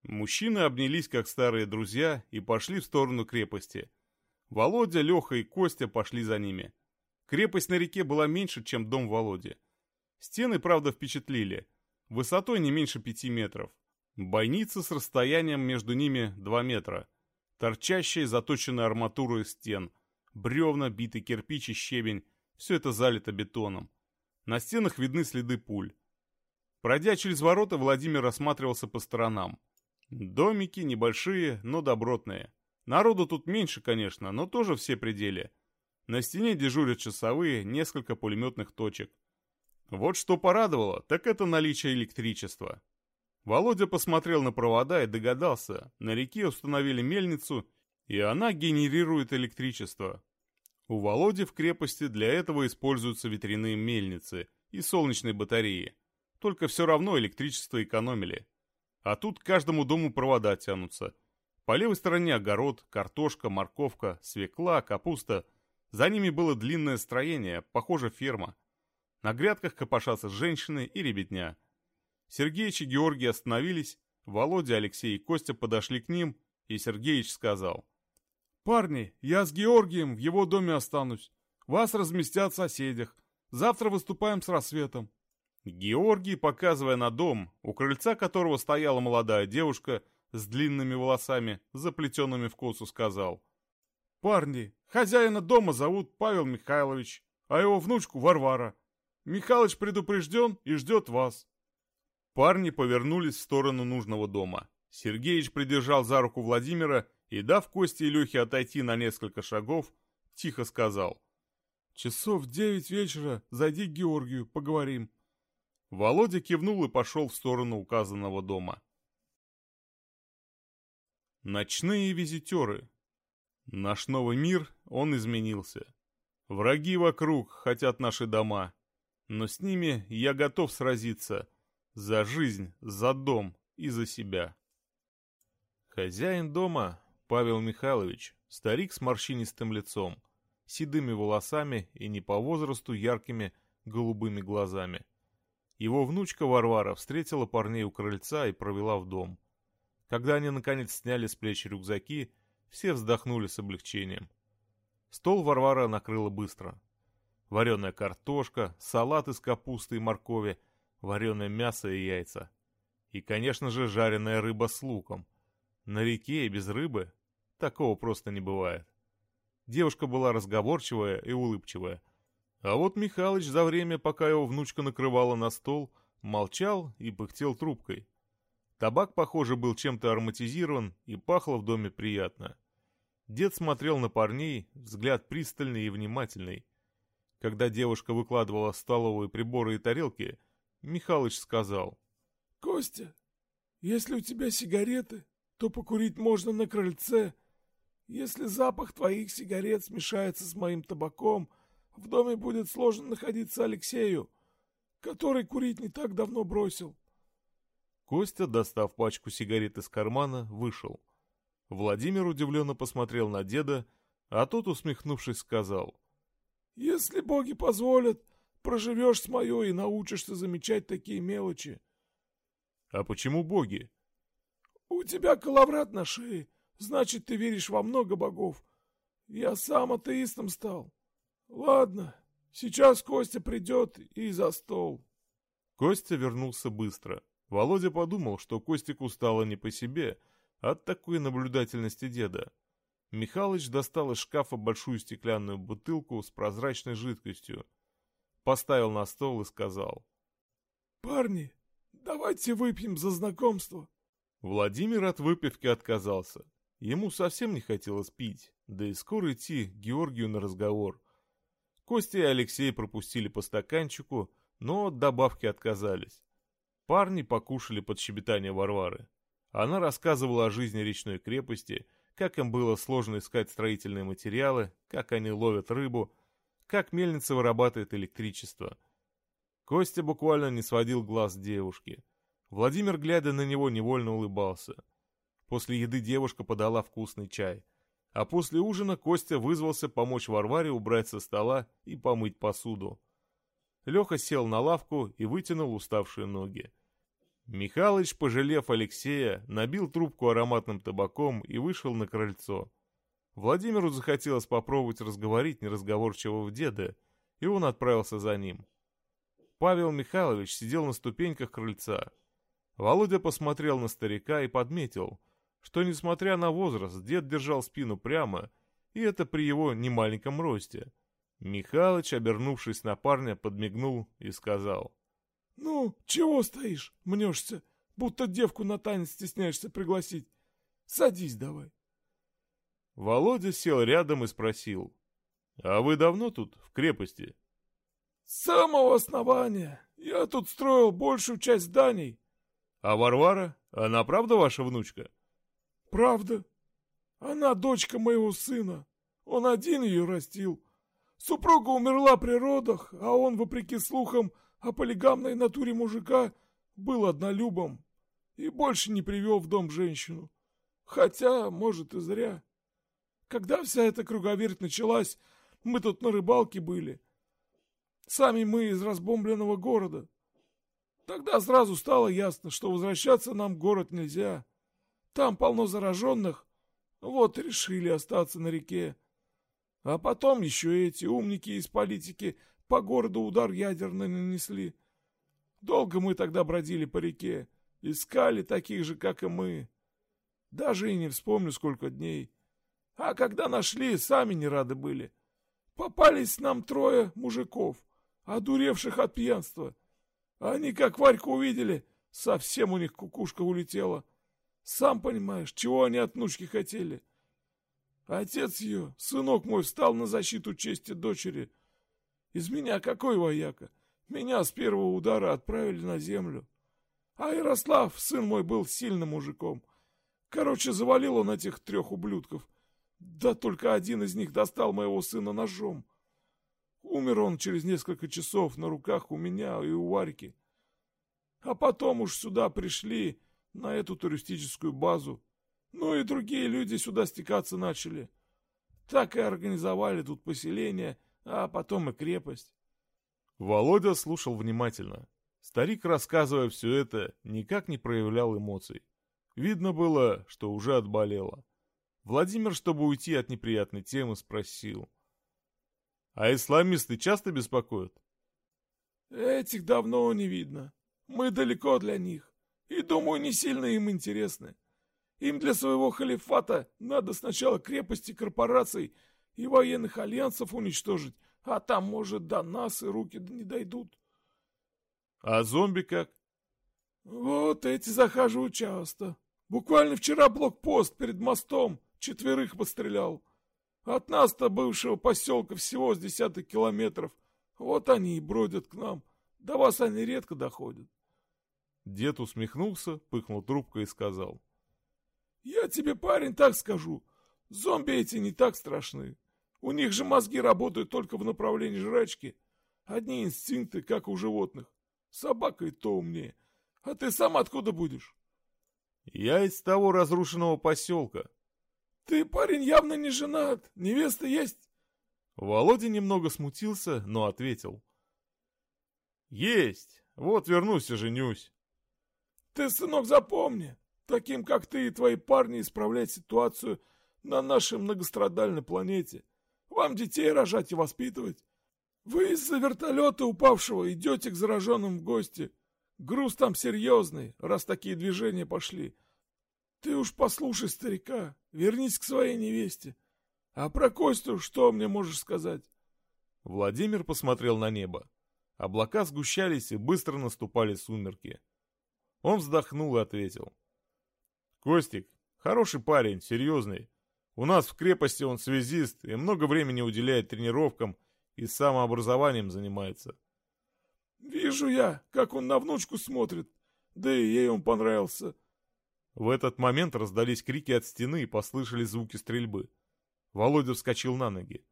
Мужчины обнялись, как старые друзья, и пошли в сторону крепости. Володя, Леха и Костя пошли за ними. Крепость на реке была меньше, чем дом Володи. Стены, правда, впечатлили высотой не меньше пяти метров. Бойницы с расстоянием между ними два метра. Торчащие заточенные арматурой стен. Бревна, битый кирпич и щебень. Все это залито бетоном. На стенах видны следы пуль. Пройдя через ворота, Владимир осматривался по сторонам. Домики небольшие, но добротные. Народу тут меньше, конечно, но тоже все пределе. На стене дежурят часовые, несколько пулеметных точек. Вот что порадовало, так это наличие электричества. Володя посмотрел на провода и догадался, на реке установили мельницу, и она генерирует электричество. У Володи в крепости для этого используются ветряные мельницы и солнечные батареи. Только все равно электричество экономили. А тут каждому дому провода тянутся. По левой стороне огород, картошка, морковка, свекла, капуста. За ними было длинное строение, похоже ферма. На грядках копошатся женщины и ребятня. Сергеич и Георгий остановились, Володя, Алексей и Костя подошли к ним, и Сергеич сказал. «Парни, я с Георгием в его доме останусь. Вас разместят в соседях. Завтра выступаем с рассветом». Георгий, показывая на дом, у крыльца которого стояла молодая девушка с длинными волосами, заплетенными в косу, сказал. «Парни, хозяина дома зовут Павел Михайлович, а его внучку Варвара. Михалыч предупрежден и ждет вас». Парни повернулись в сторону нужного дома. Сергеич придержал за руку Владимира и, дав Косте и Лехе отойти на несколько шагов, тихо сказал. «Часов девять вечера зайди к Георгию, поговорим». Володя кивнул и пошел в сторону указанного дома. Ночные визитеры. Наш новый мир, он изменился. Враги вокруг хотят наши дома но с ними я готов сразиться за жизнь, за дом и за себя. Хозяин дома Павел Михайлович, старик с морщинистым лицом, седыми волосами и не по возрасту яркими голубыми глазами. Его внучка Варвара встретила парней у крыльца и провела в дом. Когда они наконец сняли с плеч рюкзаки, все вздохнули с облегчением. Стол Варвара накрыла быстро вареная картошка, салат из капусты и моркови, вареное мясо и яйца. И, конечно же, жареная рыба с луком. На реке и без рыбы такого просто не бывает. Девушка была разговорчивая и улыбчивая. А вот Михалыч за время, пока его внучка накрывала на стол, молчал и пыхтел трубкой. Табак, похоже, был чем-то ароматизирован и пахло в доме приятно. Дед смотрел на парней, взгляд пристальный и внимательный. Когда девушка выкладывала столовые приборы и тарелки, Михалыч сказал. «Костя, если у тебя сигареты, то покурить можно на крыльце. Если запах твоих сигарет смешается с моим табаком, в доме будет сложно находиться Алексею, который курить не так давно бросил». Костя, достав пачку сигарет из кармана, вышел. Владимир удивленно посмотрел на деда, А тот, усмехнувшись, сказал. «Если боги позволят, проживешь с моё и научишься замечать такие мелочи». «А почему боги?» «У тебя коловрат на шее, значит, ты веришь во много богов. Я сам атеистом стал. Ладно, сейчас Костя придет и за стол». Костя вернулся быстро. Володя подумал, что Костику стало не по себе от такой наблюдательности деда. Михалыч достал из шкафа большую стеклянную бутылку с прозрачной жидкостью, поставил на стол и сказал. «Парни, давайте выпьем за знакомство». Владимир от выпивки отказался. Ему совсем не хотелось пить, да и скоро идти к Георгию на разговор. Костя и Алексей пропустили по стаканчику, но от добавки отказались. Парни покушали под щебетание Варвары. Она рассказывала о жизни речной крепости, как им было сложно искать строительные материалы, как они ловят рыбу, как мельница вырабатывает электричество. Костя буквально не сводил глаз девушки. Владимир, глядя на него, невольно улыбался. После еды девушка подала вкусный чай. А после ужина Костя вызвался помочь Варваре убрать со стола и помыть посуду. Леха сел на лавку и вытянул уставшие ноги. Михалыч, пожалев Алексея, набил трубку ароматным табаком и вышел на крыльцо. Владимиру захотелось попробовать разговорить неразговорчивого деда, и он отправился за ним. Павел Михайлович сидел на ступеньках крыльца. Володя посмотрел на старика и подметил, что, несмотря на возраст, дед держал спину прямо, и это при его немаленьком росте. Михалыч, обернувшись на парня, подмигнул и сказал — «Ну, чего стоишь, мнешься, будто девку на танец стесняешься пригласить? Садись давай». Володя сел рядом и спросил. «А вы давно тут, в крепости?» «С самого основания. Я тут строил большую часть зданий». «А Варвара? Она правда ваша внучка?» «Правда. Она дочка моего сына. Он один ее растил. Супруга умерла при родах, а он, вопреки слухам, о полигамной натуре мужика был однолюбом и больше не привел в дом женщину. Хотя, может, и зря. Когда вся эта круговерть началась, мы тут на рыбалке были. Сами мы из разбомбленного города. Тогда сразу стало ясно, что возвращаться нам в город нельзя. Там полно зараженных, вот решили остаться на реке. А потом еще эти умники из политики по городу удар ядерный нанесли. Долго мы тогда бродили по реке, искали таких же, как и мы. Даже и не вспомню, сколько дней. А когда нашли, сами не рады были. Попались нам трое мужиков, одуревших от пьянства. Они, как Варьку увидели, совсем у них кукушка улетела. Сам понимаешь, чего они от внучки хотели. Отец ее, сынок мой, встал на защиту чести дочери — из меня какой вояка? Меня с первого удара отправили на землю. А Ярослав, сын мой, был сильным мужиком. Короче, завалил он этих трех ублюдков. Да только один из них достал моего сына ножом. Умер он через несколько часов на руках у меня и у Варьки. А потом уж сюда пришли, на эту туристическую базу. Ну и другие люди сюда стекаться начали. Так и организовали тут поселение — а потом и крепость. Володя слушал внимательно. Старик, рассказывая все это, никак не проявлял эмоций. Видно было, что уже отболело. Владимир, чтобы уйти от неприятной темы, спросил. «А исламисты часто беспокоят?» «Этих давно не видно. Мы далеко для них. И, думаю, не сильно им интересны. Им для своего халифата надо сначала крепости корпораций и военных альянсов уничтожить, а там, может, до нас и руки не дойдут. А зомби как? Вот эти захаживают часто. Буквально вчера блокпост перед мостом четверых пострелял. От нас-то бывшего поселка всего с десяток километров. Вот они и бродят к нам. До вас они редко доходят. Дед усмехнулся, пыхнул трубкой и сказал. Я тебе, парень, так скажу. Зомби эти не так страшны. У них же мозги работают только в направлении жрачки. Одни инстинкты, как у животных. Собака и то умнее. А ты сам откуда будешь? Я из того разрушенного поселка. Ты, парень, явно не женат. Невеста есть?» Володя немного смутился, но ответил. «Есть. Вот вернусь и женюсь». «Ты, сынок, запомни, таким, как ты и твои парни, исправлять ситуацию на нашей многострадальной планете. Вам детей рожать и воспитывать. Вы из-за вертолета упавшего идете к зараженным в гости. Груз там серьезный, раз такие движения пошли. Ты уж послушай старика, вернись к своей невесте. А про Костю что мне можешь сказать? Владимир посмотрел на небо. Облака сгущались и быстро наступали сумерки. Он вздохнул и ответил. «Костик, хороший парень, серьезный. У нас в крепости он связист и много времени уделяет тренировкам и самообразованием занимается. Вижу я, как он на внучку смотрит, да и ей он понравился. В этот момент раздались крики от стены и послышались звуки стрельбы. Володя вскочил на ноги.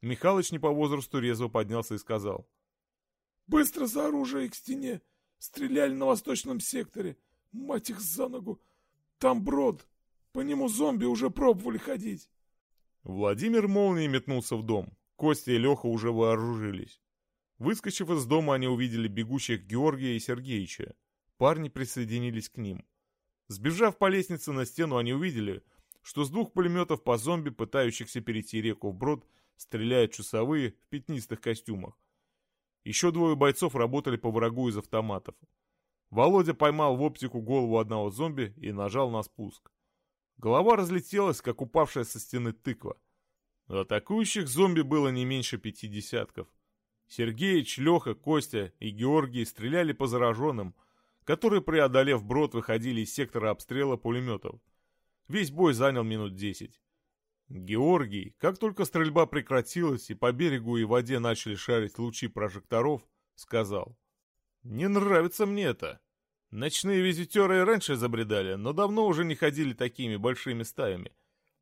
Михалыч не по возрасту резво поднялся и сказал. «Быстро за оружие к стене! Стреляли на восточном секторе! Мать их за ногу! Там брод! По нему зомби уже пробовали ходить!» Владимир молнией метнулся в дом. Костя и Леха уже вооружились. Выскочив из дома, они увидели бегущих Георгия и Сергеича. Парни присоединились к ним. Сбежав по лестнице на стену, они увидели, что с двух пулеметов по зомби, пытающихся перейти реку вброд, стреляют часовые в пятнистых костюмах. Еще двое бойцов работали по врагу из автоматов. Володя поймал в оптику голову одного зомби и нажал на спуск. Голова разлетелась, как упавшая со стены тыква. Атакующих зомби было не меньше пяти десятков. Сергеич, Леха, Костя и Георгий стреляли по зараженным, которые, преодолев брод, выходили из сектора обстрела пулеметов. Весь бой занял минут десять. Георгий, как только стрельба прекратилась и по берегу и воде начали шарить лучи прожекторов, сказал. «Не нравится мне это. Ночные визитеры раньше забредали, но давно уже не ходили такими большими стаями.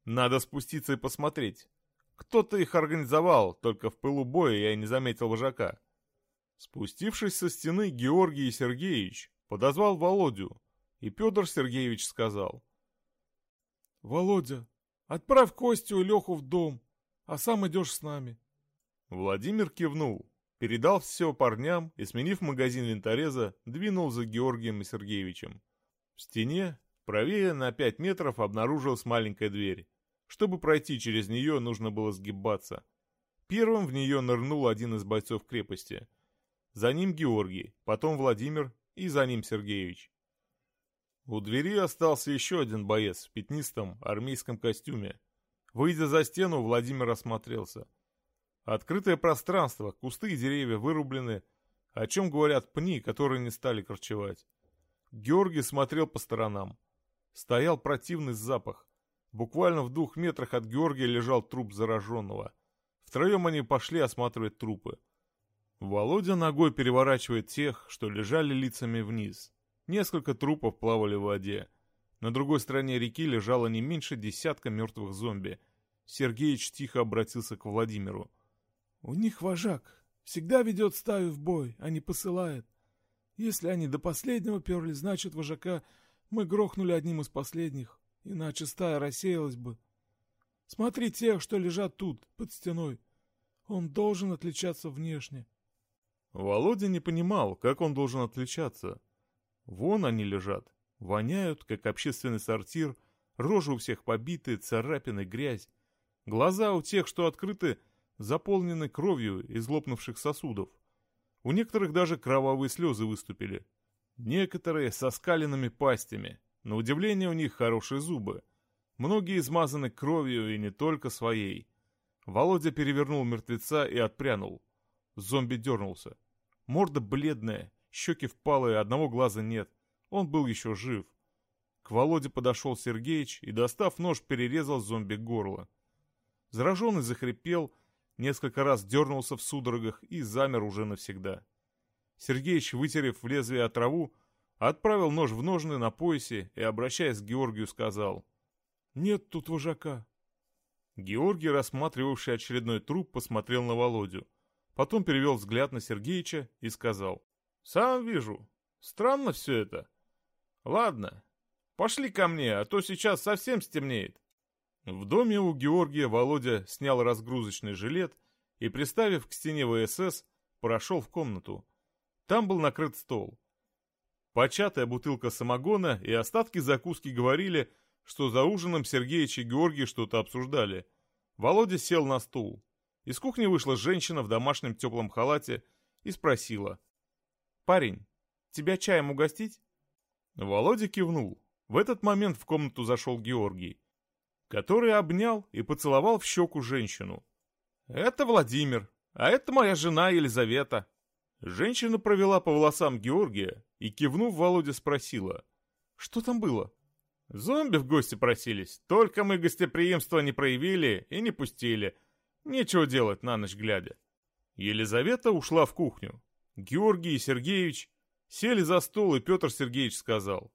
Надо спуститься и посмотреть. Кто-то их организовал, только в пылу боя я не заметил вожака. Спустившись со стены, Георгий Сергеевич подозвал Володю, и Петр Сергеевич сказал. «Володя, отправь Костю и Леху в дом, а сам идешь с нами». Владимир кивнул, передал все парням и, сменив магазин винтореза, двинул за Георгием и Сергеевичем. В стене, правее на пять метров, обнаружилась маленькая дверь. Чтобы пройти через нее, нужно было сгибаться. Первым в нее нырнул один из бойцов крепости. За ним Георгий, потом Владимир и за ним Сергеевич. У двери остался еще один боец в пятнистом армейском костюме. Выйдя за стену, Владимир осмотрелся. Открытое пространство, кусты и деревья вырублены, о чем говорят пни, которые не стали корчевать. Георгий смотрел по сторонам. Стоял противный запах. Буквально в двух метрах от Георгия лежал труп зараженного. Втроем они пошли осматривать трупы. Володя ногой переворачивает тех, что лежали лицами вниз. Несколько трупов плавали в воде. На другой стороне реки лежало не меньше десятка мертвых зомби. Сергеич тихо обратился к Владимиру. «У них вожак. Всегда ведет стаю в бой, а не посылает. Если они до последнего перли, значит, вожака мы грохнули одним из последних иначе стая рассеялась бы. Смотри тех, что лежат тут, под стеной. Он должен отличаться внешне. Володя не понимал, как он должен отличаться. Вон они лежат, воняют, как общественный сортир, рожи у всех побиты, царапины, грязь. Глаза у тех, что открыты, заполнены кровью из лопнувших сосудов. У некоторых даже кровавые слезы выступили. Некоторые со скаленными пастями, на удивление у них хорошие зубы. Многие измазаны кровью и не только своей. Володя перевернул мертвеца и отпрянул. Зомби дернулся. Морда бледная, щеки впалые, одного глаза нет. Он был еще жив. К Володе подошел Сергеич и, достав нож, перерезал зомби горло. Зараженный захрипел, несколько раз дернулся в судорогах и замер уже навсегда. Сергеич, вытерев в лезвие траву, Отправил нож в ножны на поясе и, обращаясь к Георгию, сказал. «Нет тут вожака». Георгий, рассматривавший очередной труп, посмотрел на Володю. Потом перевел взгляд на Сергеича и сказал. «Сам вижу. Странно все это. Ладно, пошли ко мне, а то сейчас совсем стемнеет». В доме у Георгия Володя снял разгрузочный жилет и, приставив к стене ВСС, прошел в комнату. Там был накрыт стол. Початая бутылка самогона и остатки закуски говорили, что за ужином Сергеич и Георгий что-то обсуждали. Володя сел на стул. Из кухни вышла женщина в домашнем теплом халате и спросила. «Парень, тебя чаем угостить?» Володя кивнул. В этот момент в комнату зашел Георгий, который обнял и поцеловал в щеку женщину. «Это Владимир, а это моя жена Елизавета». Женщина провела по волосам Георгия и, кивнув, Володя спросила. «Что там было?» «Зомби в гости просились, только мы гостеприимства не проявили и не пустили. Нечего делать на ночь глядя». Елизавета ушла в кухню. Георгий и Сергеевич сели за стол, и Петр Сергеевич сказал.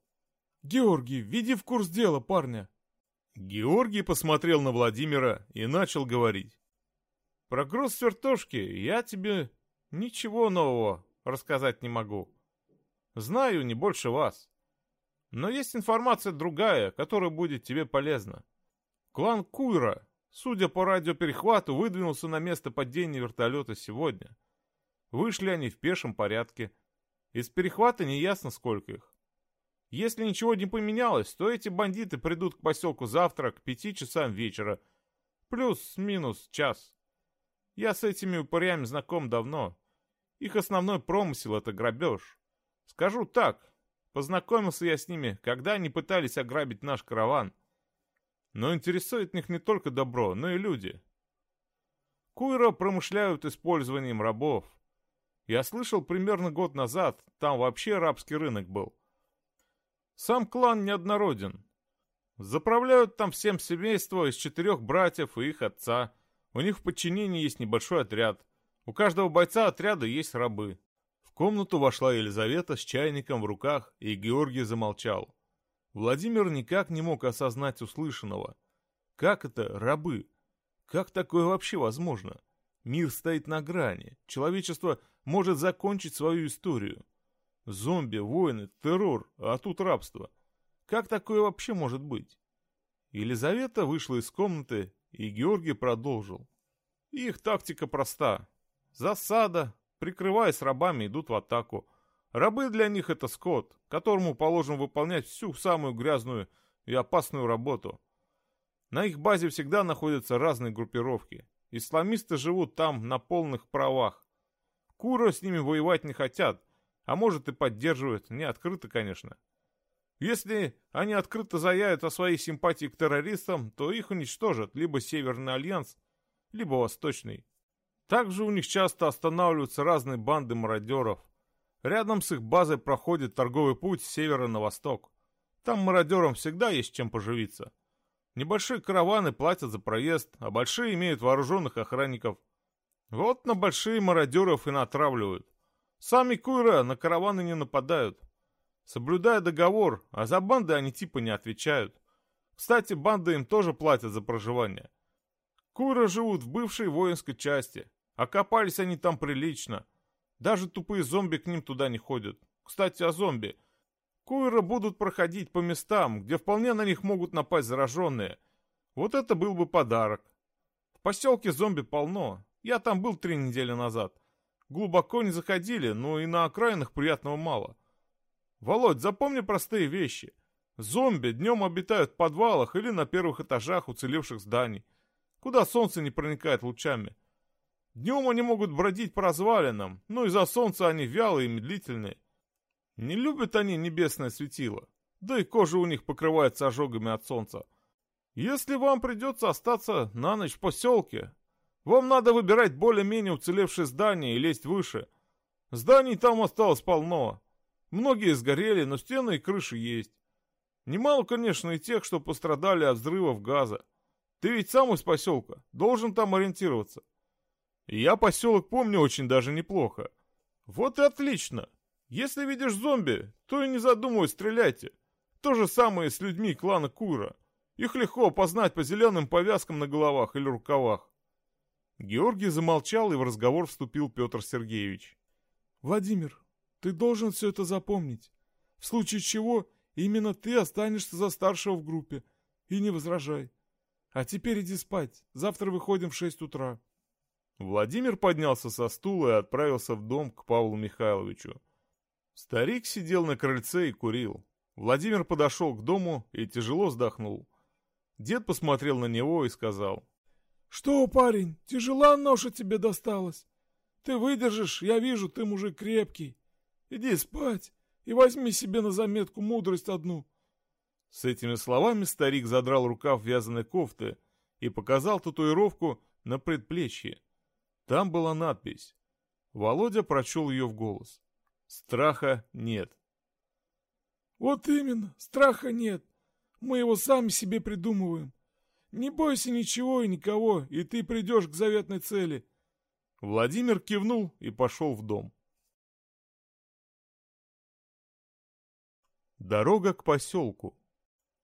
«Георгий, введи в курс дела парня». Георгий посмотрел на Владимира и начал говорить. «Про груз свертошки я тебе ничего нового рассказать не могу. Знаю не больше вас. Но есть информация другая, которая будет тебе полезна. Клан Куйра, судя по радиоперехвату, выдвинулся на место падения вертолета сегодня. Вышли они в пешем порядке. Из перехвата неясно сколько их. Если ничего не поменялось, то эти бандиты придут к поселку завтра к пяти часам вечера. Плюс-минус час. Я с этими упырями знаком давно. Их основной промысел — это грабеж. Скажу так, познакомился я с ними, когда они пытались ограбить наш караван. Но интересует них не только добро, но и люди. Куйра промышляют использованием рабов. Я слышал примерно год назад, там вообще рабский рынок был. Сам клан неоднороден. Заправляют там всем семейство из четырех братьев и их отца. У них в подчинении есть небольшой отряд. У каждого бойца отряда есть рабы. В комнату вошла Елизавета с чайником в руках, и Георгий замолчал. Владимир никак не мог осознать услышанного. Как это рабы? Как такое вообще возможно? Мир стоит на грани. Человечество может закончить свою историю. Зомби, войны, террор, а тут рабство. Как такое вообще может быть? Елизавета вышла из комнаты, и Георгий продолжил. Их тактика проста. Засада, прикрываясь рабами, идут в атаку. Рабы для них это скот, которому положено выполнять всю самую грязную и опасную работу. На их базе всегда находятся разные группировки. Исламисты живут там на полных правах. Кура с ними воевать не хотят, а может и поддерживают, не открыто, конечно. Если они открыто заявят о своей симпатии к террористам, то их уничтожат либо Северный Альянс, либо Восточный. Также у них часто останавливаются разные банды мародеров. Рядом с их базой проходит торговый путь с севера на восток. Там мародерам всегда есть чем поживиться. Небольшие караваны платят за проезд, а большие имеют вооруженных охранников. Вот на большие мародеров и натравливают. Сами Куйра на караваны не нападают. Соблюдая договор, а за банды они типа не отвечают. Кстати, банды им тоже платят за проживание. Куйра живут в бывшей воинской части. Окопались они там прилично. Даже тупые зомби к ним туда не ходят. Кстати, о зомби. Куйра будут проходить по местам, где вполне на них могут напасть зараженные. Вот это был бы подарок. В поселке зомби полно. Я там был три недели назад. Глубоко не заходили, но и на окраинах приятного мало. Володь, запомни простые вещи. Зомби днем обитают в подвалах или на первых этажах уцелевших зданий, куда солнце не проникает лучами. Днем они могут бродить по развалинам, но из-за солнца они вялые и медлительные. Не любят они небесное светило, да и кожа у них покрывается ожогами от солнца. Если вам придется остаться на ночь в поселке, вам надо выбирать более-менее уцелевшие здания и лезть выше. Зданий там осталось полно. Многие сгорели, но стены и крыши есть. Немало, конечно, и тех, что пострадали от взрывов газа. Ты ведь сам из поселка, должен там ориентироваться. Я поселок помню очень даже неплохо. Вот и отлично. Если видишь зомби, то и не задумываясь стреляйте. То же самое с людьми клана Кура. Их легко опознать по зеленым повязкам на головах или рукавах. Георгий замолчал, и в разговор вступил Петр Сергеевич. «Владимир, ты должен все это запомнить. В случае чего именно ты останешься за старшего в группе. И не возражай. А теперь иди спать. Завтра выходим в шесть утра. Владимир поднялся со стула и отправился в дом к Павлу Михайловичу. Старик сидел на крыльце и курил. Владимир подошел к дому и тяжело вздохнул. Дед посмотрел на него и сказал. «Что, парень, тяжела ноша тебе досталась? Ты выдержишь, я вижу, ты мужик крепкий. Иди спать и возьми себе на заметку мудрость одну». С этими словами старик задрал рукав вязаной кофты и показал татуировку на предплечье. Там была надпись. Володя прочел ее в голос. Страха нет. Вот именно, страха нет. Мы его сами себе придумываем. Не бойся ничего и никого, и ты придешь к заветной цели. Владимир кивнул и пошел в дом. Дорога к поселку.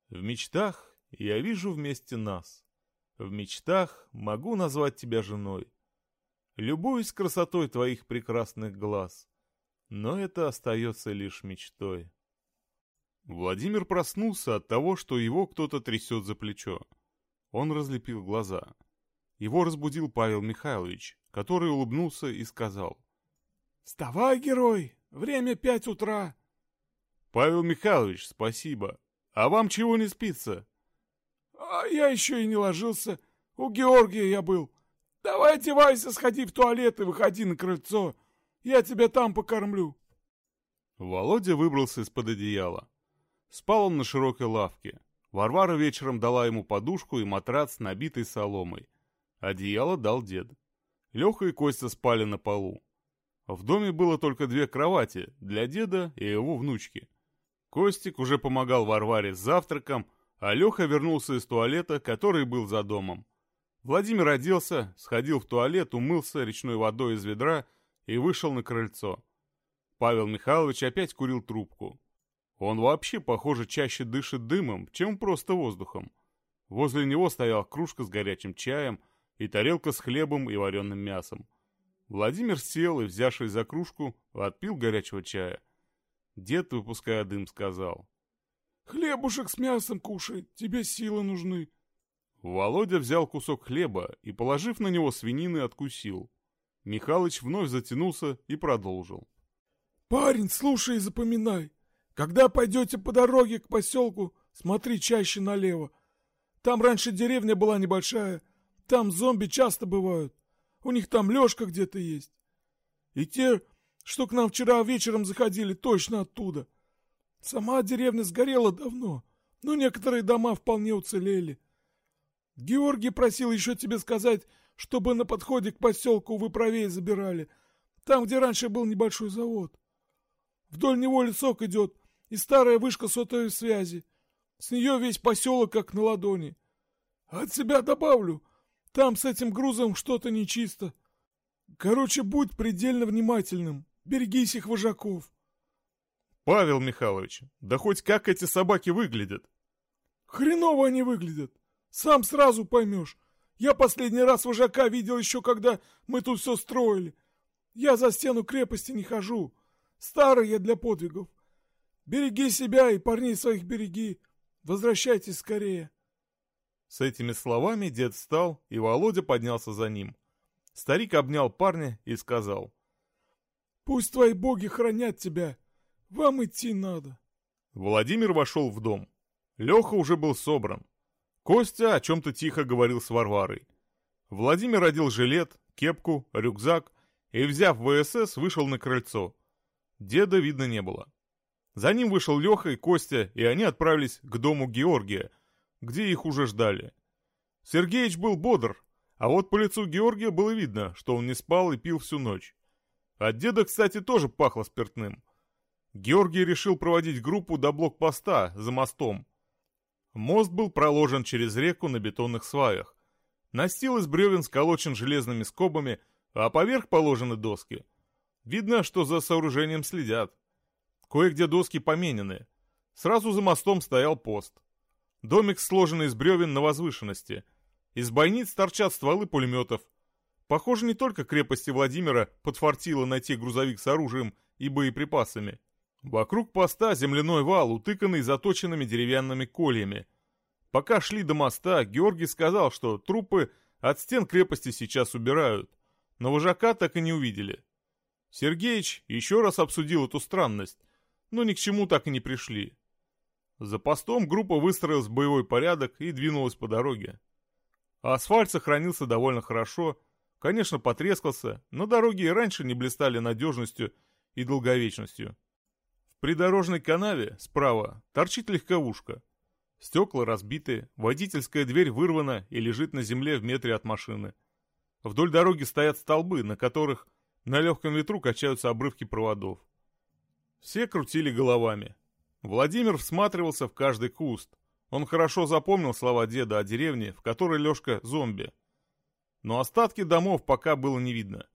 В мечтах я вижу вместе нас. В мечтах могу назвать тебя женой. Любуюсь красотой твоих прекрасных глаз. Но это остается лишь мечтой. Владимир проснулся от того, что его кто-то трясет за плечо. Он разлепил глаза. Его разбудил Павел Михайлович, который улыбнулся и сказал. «Вставай, герой! Время пять утра!» «Павел Михайлович, спасибо. А вам чего не спится?» «А я еще и не ложился. У Георгия я был. Давай одевайся, сходи в туалет и выходи на крыльцо. Я тебя там покормлю. Володя выбрался из-под одеяла. Спал он на широкой лавке. Варвара вечером дала ему подушку и матрац, набитый соломой. Одеяло дал дед. Леха и Костя спали на полу. В доме было только две кровати для деда и его внучки. Костик уже помогал Варваре с завтраком, а Леха вернулся из туалета, который был за домом. Владимир оделся, сходил в туалет, умылся речной водой из ведра и вышел на крыльцо. Павел Михайлович опять курил трубку. Он вообще, похоже, чаще дышит дымом, чем просто воздухом. Возле него стояла кружка с горячим чаем и тарелка с хлебом и вареным мясом. Владимир сел и, взявшись за кружку, отпил горячего чая. Дед, выпуская дым, сказал. «Хлебушек с мясом кушай, тебе силы нужны». Володя взял кусок хлеба и, положив на него свинины, откусил. Михалыч вновь затянулся и продолжил. «Парень, слушай и запоминай. Когда пойдете по дороге к поселку, смотри чаще налево. Там раньше деревня была небольшая. Там зомби часто бывают. У них там лёжка где-то есть. И те, что к нам вчера вечером заходили, точно оттуда. Сама деревня сгорела давно, но некоторые дома вполне уцелели. Георгий просил еще тебе сказать, чтобы на подходе к поселку вы правее забирали, там, где раньше был небольшой завод. Вдоль него лесок идет и старая вышка сотовой связи. С нее весь поселок как на ладони. От себя добавлю, там с этим грузом что-то нечисто. Короче, будь предельно внимательным, берегись их вожаков. Павел Михайлович, да хоть как эти собаки выглядят? Хреново они выглядят. Сам сразу поймешь. Я последний раз вожака видел еще, когда мы тут все строили. Я за стену крепости не хожу. Старый я для подвигов. Береги себя и парней своих береги. Возвращайтесь скорее. С этими словами дед встал, и Володя поднялся за ним. Старик обнял парня и сказал. «Пусть твои боги хранят тебя. Вам идти надо». Владимир вошел в дом. Леха уже был собран. Костя о чем-то тихо говорил с Варварой. Владимир одел жилет, кепку, рюкзак и, взяв ВСС, вышел на крыльцо. Деда видно не было. За ним вышел Леха и Костя, и они отправились к дому Георгия, где их уже ждали. Сергеич был бодр, а вот по лицу Георгия было видно, что он не спал и пил всю ночь. От деда, кстати, тоже пахло спиртным. Георгий решил проводить группу до блокпоста за мостом, Мост был проложен через реку на бетонных сваях. Настил из бревен сколочен железными скобами, а поверх положены доски. Видно, что за сооружением следят. Кое-где доски поменены. Сразу за мостом стоял пост. Домик сложен из бревен на возвышенности. Из бойниц торчат стволы пулеметов. Похоже, не только крепости Владимира подфартило найти грузовик с оружием и боеприпасами. Вокруг поста земляной вал, утыканный заточенными деревянными кольями. Пока шли до моста, Георгий сказал, что трупы от стен крепости сейчас убирают, но вожака так и не увидели. Сергеич еще раз обсудил эту странность, но ни к чему так и не пришли. За постом группа выстроилась в боевой порядок и двинулась по дороге. Асфальт сохранился довольно хорошо, конечно, потрескался, но дороги и раньше не блистали надежностью и долговечностью. В придорожной канаве справа торчит легковушка. Стекла разбиты, водительская дверь вырвана и лежит на земле в метре от машины. Вдоль дороги стоят столбы, на которых на легком ветру качаются обрывки проводов. Все крутили головами. Владимир всматривался в каждый куст. Он хорошо запомнил слова деда о деревне, в которой Лешка зомби. Но остатки домов пока было не видно.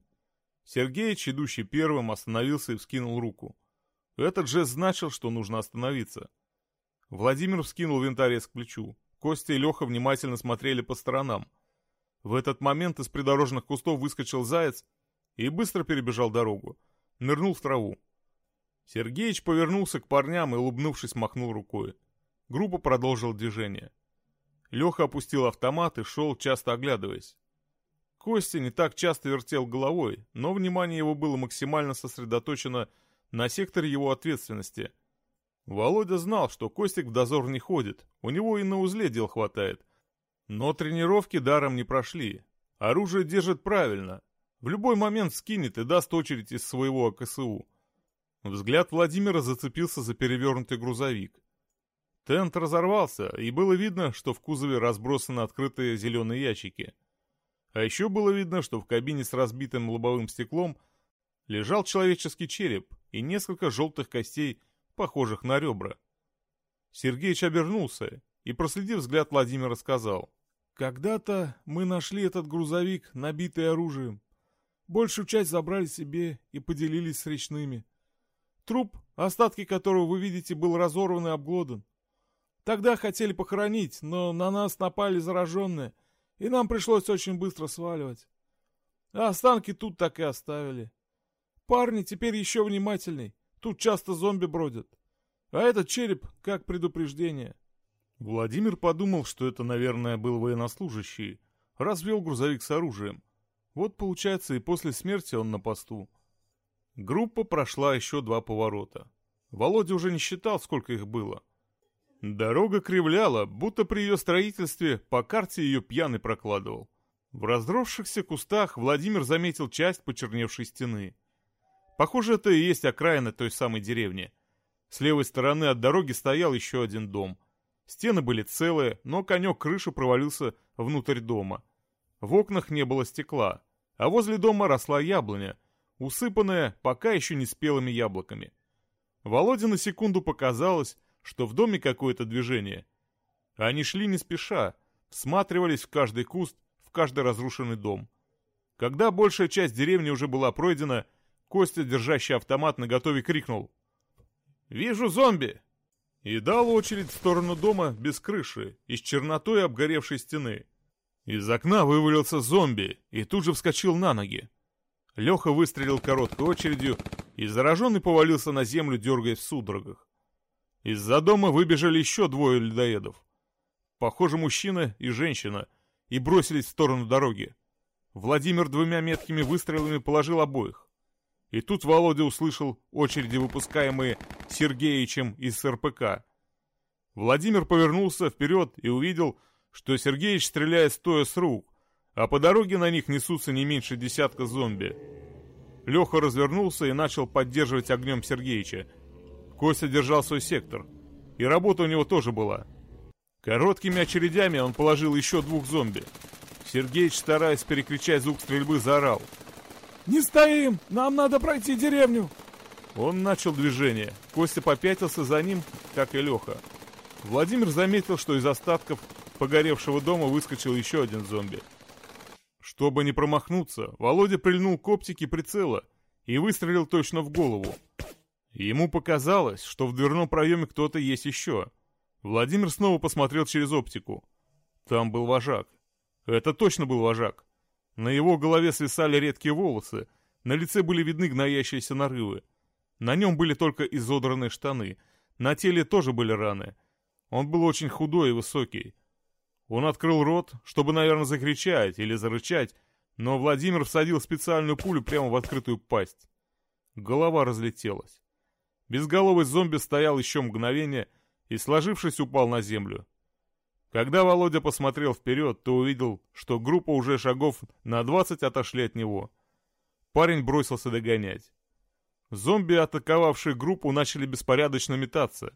Сергеич, идущий первым, остановился и вскинул руку. Этот жест значил, что нужно остановиться. Владимир вскинул винторез к плечу. Костя и Леха внимательно смотрели по сторонам. В этот момент из придорожных кустов выскочил заяц и быстро перебежал дорогу. Нырнул в траву. Сергеич повернулся к парням и, улыбнувшись, махнул рукой. Группа продолжила движение. Леха опустил автомат и шел, часто оглядываясь. Костя не так часто вертел головой, но внимание его было максимально сосредоточено на секторе его ответственности. Володя знал, что Костик в дозор не ходит, у него и на узле дел хватает. Но тренировки даром не прошли. Оружие держит правильно, в любой момент скинет и даст очередь из своего АКСУ. Взгляд Владимира зацепился за перевернутый грузовик. Тент разорвался, и было видно, что в кузове разбросаны открытые зеленые ящики. А еще было видно, что в кабине с разбитым лобовым стеклом лежал человеческий череп и несколько желтых костей, похожих на ребра. Сергеич обернулся и, проследив взгляд Владимира, сказал. «Когда-то мы нашли этот грузовик, набитый оружием. Большую часть забрали себе и поделились с речными. Труп, остатки которого вы видите, был разорван и обглодан. Тогда хотели похоронить, но на нас напали зараженные, и нам пришлось очень быстро сваливать. А останки тут так и оставили. Парни теперь еще внимательней, тут часто зомби бродят. А этот череп как предупреждение. Владимир подумал, что это, наверное, был военнослужащий. Развел грузовик с оружием. Вот, получается, и после смерти он на посту. Группа прошла еще два поворота. Володя уже не считал, сколько их было. Дорога кривляла, будто при ее строительстве по карте ее пьяный прокладывал. В разросшихся кустах Владимир заметил часть почерневшей стены. Похоже, это и есть окраина той самой деревни. С левой стороны от дороги стоял еще один дом. Стены были целые, но конек крыши провалился внутрь дома. В окнах не было стекла, а возле дома росла яблоня, усыпанная пока еще не спелыми яблоками. Володе на секунду показалось, что в доме какое-то движение. Они шли не спеша, всматривались в каждый куст, в каждый разрушенный дом. Когда большая часть деревни уже была пройдена, Костя, держащий автомат наготове, крикнул «Вижу зомби!» и дал очередь в сторону дома без крыши, из чернотой обгоревшей стены. Из окна вывалился зомби и тут же вскочил на ноги. Леха выстрелил короткой очередью, и зараженный повалился на землю, дергаясь в судорогах. Из-за дома выбежали еще двое людоедов. Похоже, мужчина и женщина, и бросились в сторону дороги. Владимир двумя меткими выстрелами положил обоих. И тут Володя услышал очереди, выпускаемые Сергеичем из РПК. Владимир повернулся вперед и увидел, что Сергеич стреляет стоя с рук, а по дороге на них несутся не меньше десятка зомби. Леха развернулся и начал поддерживать огнем Сергеича. Костя держал свой сектор, и работа у него тоже была. Короткими очередями он положил еще двух зомби. Сергеич, стараясь перекричать звук стрельбы, заорал. «Не стоим! Нам надо пройти деревню!» Он начал движение. Костя попятился за ним, как и Леха. Владимир заметил, что из остатков погоревшего дома выскочил еще один зомби. Чтобы не промахнуться, Володя прильнул к оптике прицела и выстрелил точно в голову. Ему показалось, что в дверном проеме кто-то есть еще. Владимир снова посмотрел через оптику. Там был вожак. Это точно был вожак. На его голове свисали редкие волосы, на лице были видны гноящиеся нарывы. На нем были только изодранные штаны, на теле тоже были раны. Он был очень худой и высокий. Он открыл рот, чтобы, наверное, закричать или зарычать, но Владимир всадил специальную пулю прямо в открытую пасть. Голова разлетелась. Безголовый зомби стоял еще мгновение и, сложившись, упал на землю. Когда Володя посмотрел вперед, то увидел, что группа уже шагов на двадцать отошли от него. Парень бросился догонять. Зомби, атаковавшие группу, начали беспорядочно метаться.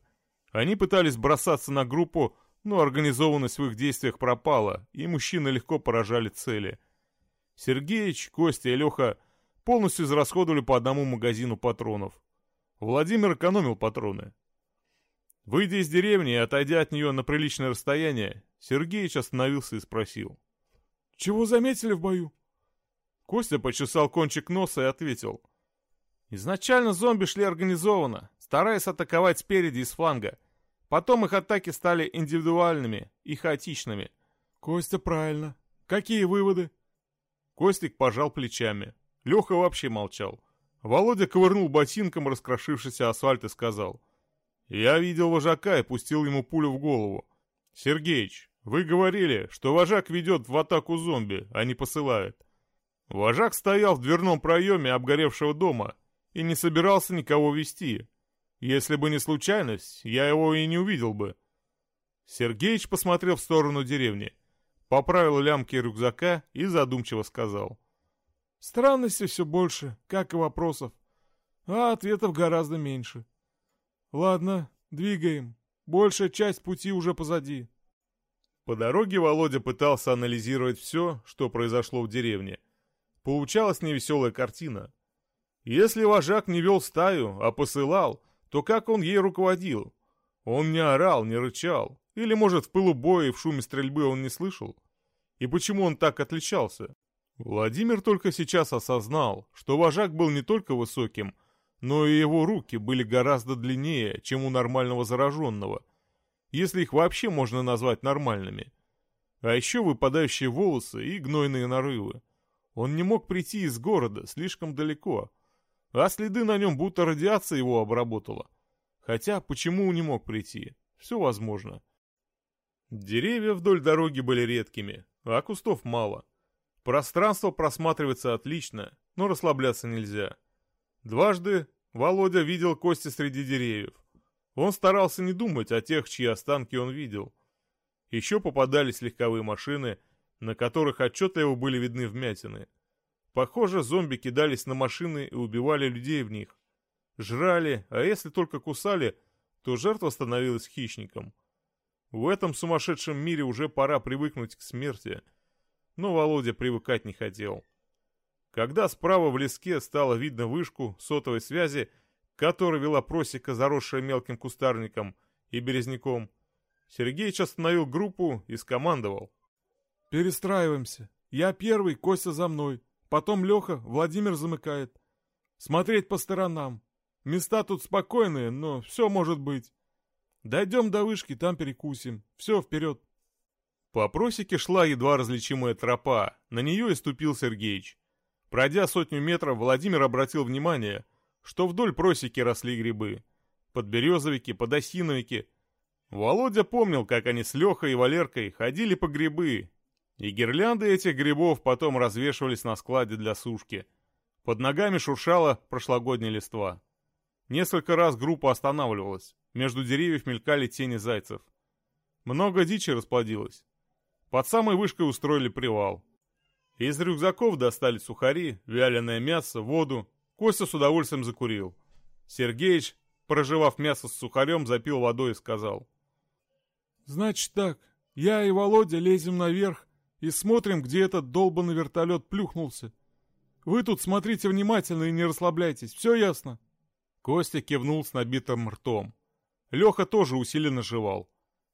Они пытались бросаться на группу, но организованность в их действиях пропала, и мужчины легко поражали цели. Сергеич, Костя и Леха полностью израсходовали по одному магазину патронов. Владимир экономил патроны. Выйдя из деревни и отойдя от нее на приличное расстояние, Сергеич остановился и спросил. «Чего заметили в бою?» Костя почесал кончик носа и ответил. «Изначально зомби шли организованно, стараясь атаковать спереди и с фланга. Потом их атаки стали индивидуальными и хаотичными». «Костя, правильно. Какие выводы?» Костик пожал плечами. Леха вообще молчал. Володя ковырнул ботинком раскрошившийся асфальт и сказал. «Я видел вожака и пустил ему пулю в голову. Сергеич, вы говорили, что вожак ведет в атаку зомби, а не посылает. Вожак стоял в дверном проеме обгоревшего дома и не собирался никого вести. Если бы не случайность, я его и не увидел бы». Сергеич посмотрел в сторону деревни, поправил лямки рюкзака и задумчиво сказал. Странностей все больше, как и вопросов, а ответов гораздо меньше. Ладно, двигаем. Большая часть пути уже позади. По дороге Володя пытался анализировать все, что произошло в деревне. Получалась невеселая картина. Если вожак не вел стаю, а посылал, то как он ей руководил? Он не орал, не рычал. Или, может, в пылу боя и в шуме стрельбы он не слышал? И почему он так отличался? Владимир только сейчас осознал, что вожак был не только высоким, но и его руки были гораздо длиннее, чем у нормального зараженного, если их вообще можно назвать нормальными. А еще выпадающие волосы и гнойные нарывы. Он не мог прийти из города, слишком далеко, а следы на нем будто радиация его обработала. Хотя, почему не мог прийти? Все возможно. Деревья вдоль дороги были редкими, а кустов мало. Пространство просматривается отлично, но расслабляться нельзя. Дважды Володя видел кости среди деревьев. Он старался не думать о тех, чьи останки он видел. Еще попадались легковые машины, на которых отчетливо были видны вмятины. Похоже, зомби кидались на машины и убивали людей в них. Жрали, а если только кусали, то жертва становилась хищником. В этом сумасшедшем мире уже пора привыкнуть к смерти — но Володя привыкать не хотел. Когда справа в леске стало видно вышку сотовой связи, которая вела просека, заросшая мелким кустарником и березняком, Сергеич остановил группу и скомандовал. «Перестраиваемся. Я первый, Костя за мной. Потом Леха, Владимир замыкает. Смотреть по сторонам. Места тут спокойные, но все может быть. Дойдем до вышки, там перекусим. Все, вперед!» По просеке шла едва различимая тропа, на нее и ступил Сергеич. Пройдя сотню метров, Владимир обратил внимание, что вдоль просеки росли грибы. Подберезовики, подосиновики. Володя помнил, как они с Лехой и Валеркой ходили по грибы, и гирлянды этих грибов потом развешивались на складе для сушки. Под ногами шуршала прошлогодняя листва. Несколько раз группа останавливалась. Между деревьев мелькали тени зайцев. Много дичи расплодилось. Под самой вышкой устроили привал. Из рюкзаков достали сухари, вяленое мясо, воду. Костя с удовольствием закурил. Сергеич, проживав мясо с сухарем, запил водой и сказал. «Значит так, я и Володя лезем наверх и смотрим, где этот долбанный вертолет плюхнулся. Вы тут смотрите внимательно и не расслабляйтесь, все ясно?» Костя кивнул с набитым ртом. Леха тоже усиленно жевал.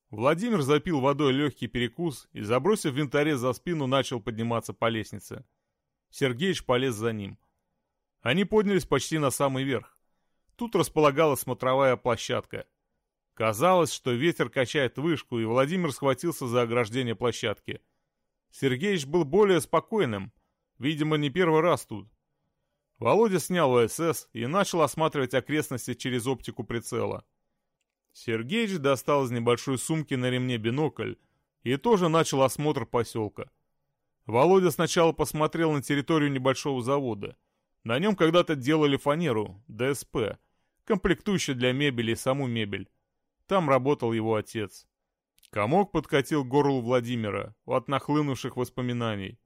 Владимир запил водой легкий перекус и, забросив винторез за спину, начал подниматься по лестнице. Сергеич полез за ним. Они поднялись почти на самый верх. Тут располагалась смотровая площадка. Казалось, что ветер качает вышку, и Владимир схватился за ограждение площадки. Сергеич был более спокойным, видимо, не первый раз тут. Володя снял ОСС и начал осматривать окрестности через оптику прицела. Сергеич достал из небольшой сумки на ремне бинокль, и тоже начал осмотр поселка. Володя сначала посмотрел на территорию небольшого завода. На нем когда-то делали фанеру, ДСП, комплектующую для мебели и саму мебель. Там работал его отец. Комок подкатил горлу Владимира от нахлынувших воспоминаний.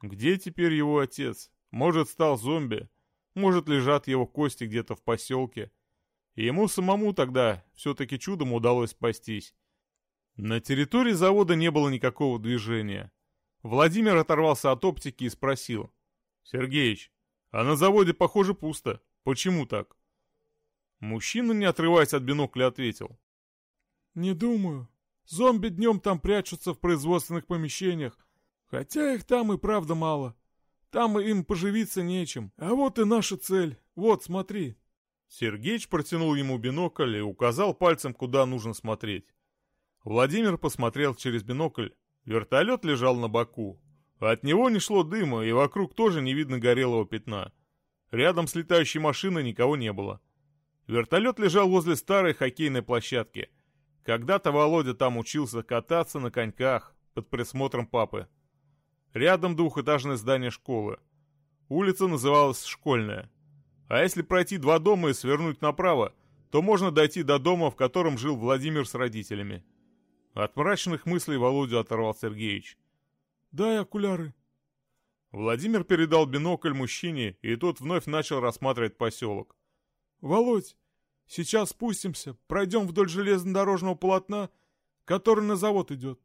Где теперь его отец? Может, стал зомби? Может, лежат его кости где-то в поселке? И ему самому тогда все-таки чудом удалось спастись. На территории завода не было никакого движения. Владимир оторвался от оптики и спросил. «Сергеич, а на заводе, похоже, пусто. Почему так?» Мужчина, не отрываясь от бинокля, ответил. «Не думаю. Зомби днем там прячутся в производственных помещениях. Хотя их там и правда мало. Там им поживиться нечем. А вот и наша цель. Вот, смотри». Сергеич протянул ему бинокль и указал пальцем, куда нужно смотреть. Владимир посмотрел через бинокль. Вертолет лежал на боку. От него не шло дыма, и вокруг тоже не видно горелого пятна. Рядом с летающей машиной никого не было. Вертолет лежал возле старой хоккейной площадки. Когда-то Володя там учился кататься на коньках под присмотром папы. Рядом двухэтажное здание школы. Улица называлась Школьная. А если пройти два дома и свернуть направо, то можно дойти до дома, в котором жил Владимир с родителями. От мрачных мыслей Володю оторвал Сергеевич. «Дай окуляры». Владимир передал бинокль мужчине, и тот вновь начал рассматривать поселок. «Володь, сейчас спустимся, пройдем вдоль железнодорожного полотна, который на завод идет.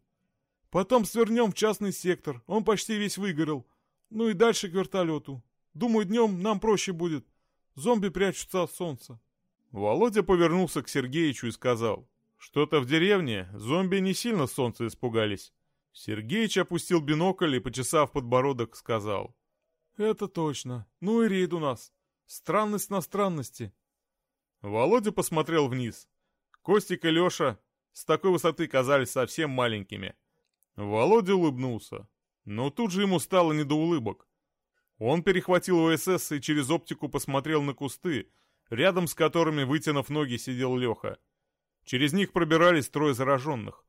Потом свернем в частный сектор, он почти весь выгорел. Ну и дальше к вертолету. Думаю, днем нам проще будет. Зомби прячутся от солнца. Володя повернулся к Сергеичу и сказал. Что-то в деревне, зомби не сильно солнца испугались. Сергеич опустил бинокль и, почесав подбородок, сказал. Это точно. Ну и рейд у нас. Странность на странности. Володя посмотрел вниз. Костик и Леша с такой высоты казались совсем маленькими. Володя улыбнулся. Но тут же ему стало не до улыбок. Он перехватил ОСС и через оптику посмотрел на кусты, рядом с которыми, вытянув ноги, сидел Леха. Через них пробирались трое зараженных.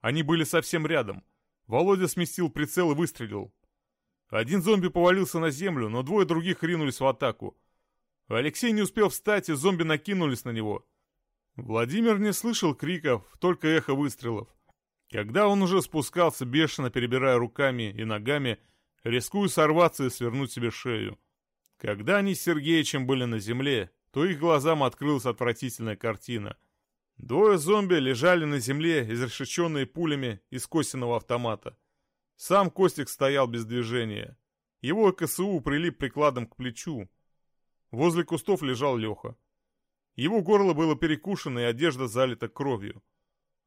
Они были совсем рядом. Володя сместил прицел и выстрелил. Один зомби повалился на землю, но двое других ринулись в атаку. Алексей не успел встать, и зомби накинулись на него. Владимир не слышал криков, только эхо выстрелов. Когда он уже спускался, бешено перебирая руками и ногами, рискуя сорваться и свернуть себе шею. Когда они с Сергеичем были на земле, то их глазам открылась отвратительная картина. Двое зомби лежали на земле, изрешеченные пулями из костяного автомата. Сам Костик стоял без движения. Его КСУ прилип прикладом к плечу. Возле кустов лежал Леха. Его горло было перекушено и одежда залита кровью.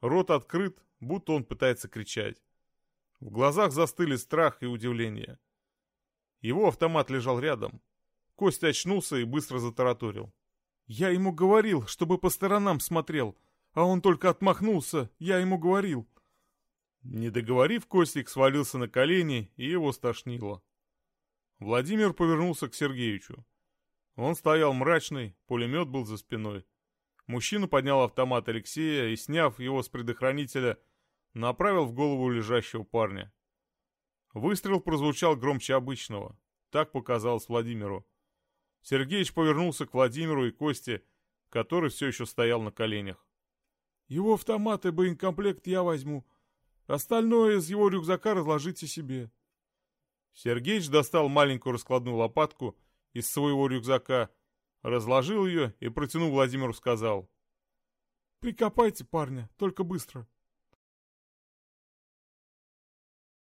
Рот открыт, будто он пытается кричать. В глазах застыли страх и удивление. Его автомат лежал рядом. Костя очнулся и быстро затараторил. «Я ему говорил, чтобы по сторонам смотрел, а он только отмахнулся, я ему говорил». Не договорив, Костик свалился на колени, и его стошнило. Владимир повернулся к Сергеевичу. Он стоял мрачный, пулемет был за спиной. Мужчина поднял автомат Алексея и, сняв его с предохранителя, направил в голову лежащего парня. Выстрел прозвучал громче обычного. Так показалось Владимиру. Сергеич повернулся к Владимиру и Косте, который все еще стоял на коленях. «Его автомат и боекомплект я возьму. Остальное из его рюкзака разложите себе». Сергеич достал маленькую раскладную лопатку из своего рюкзака, разложил ее и, протянув Владимиру, сказал. «Прикопайте парня, только быстро».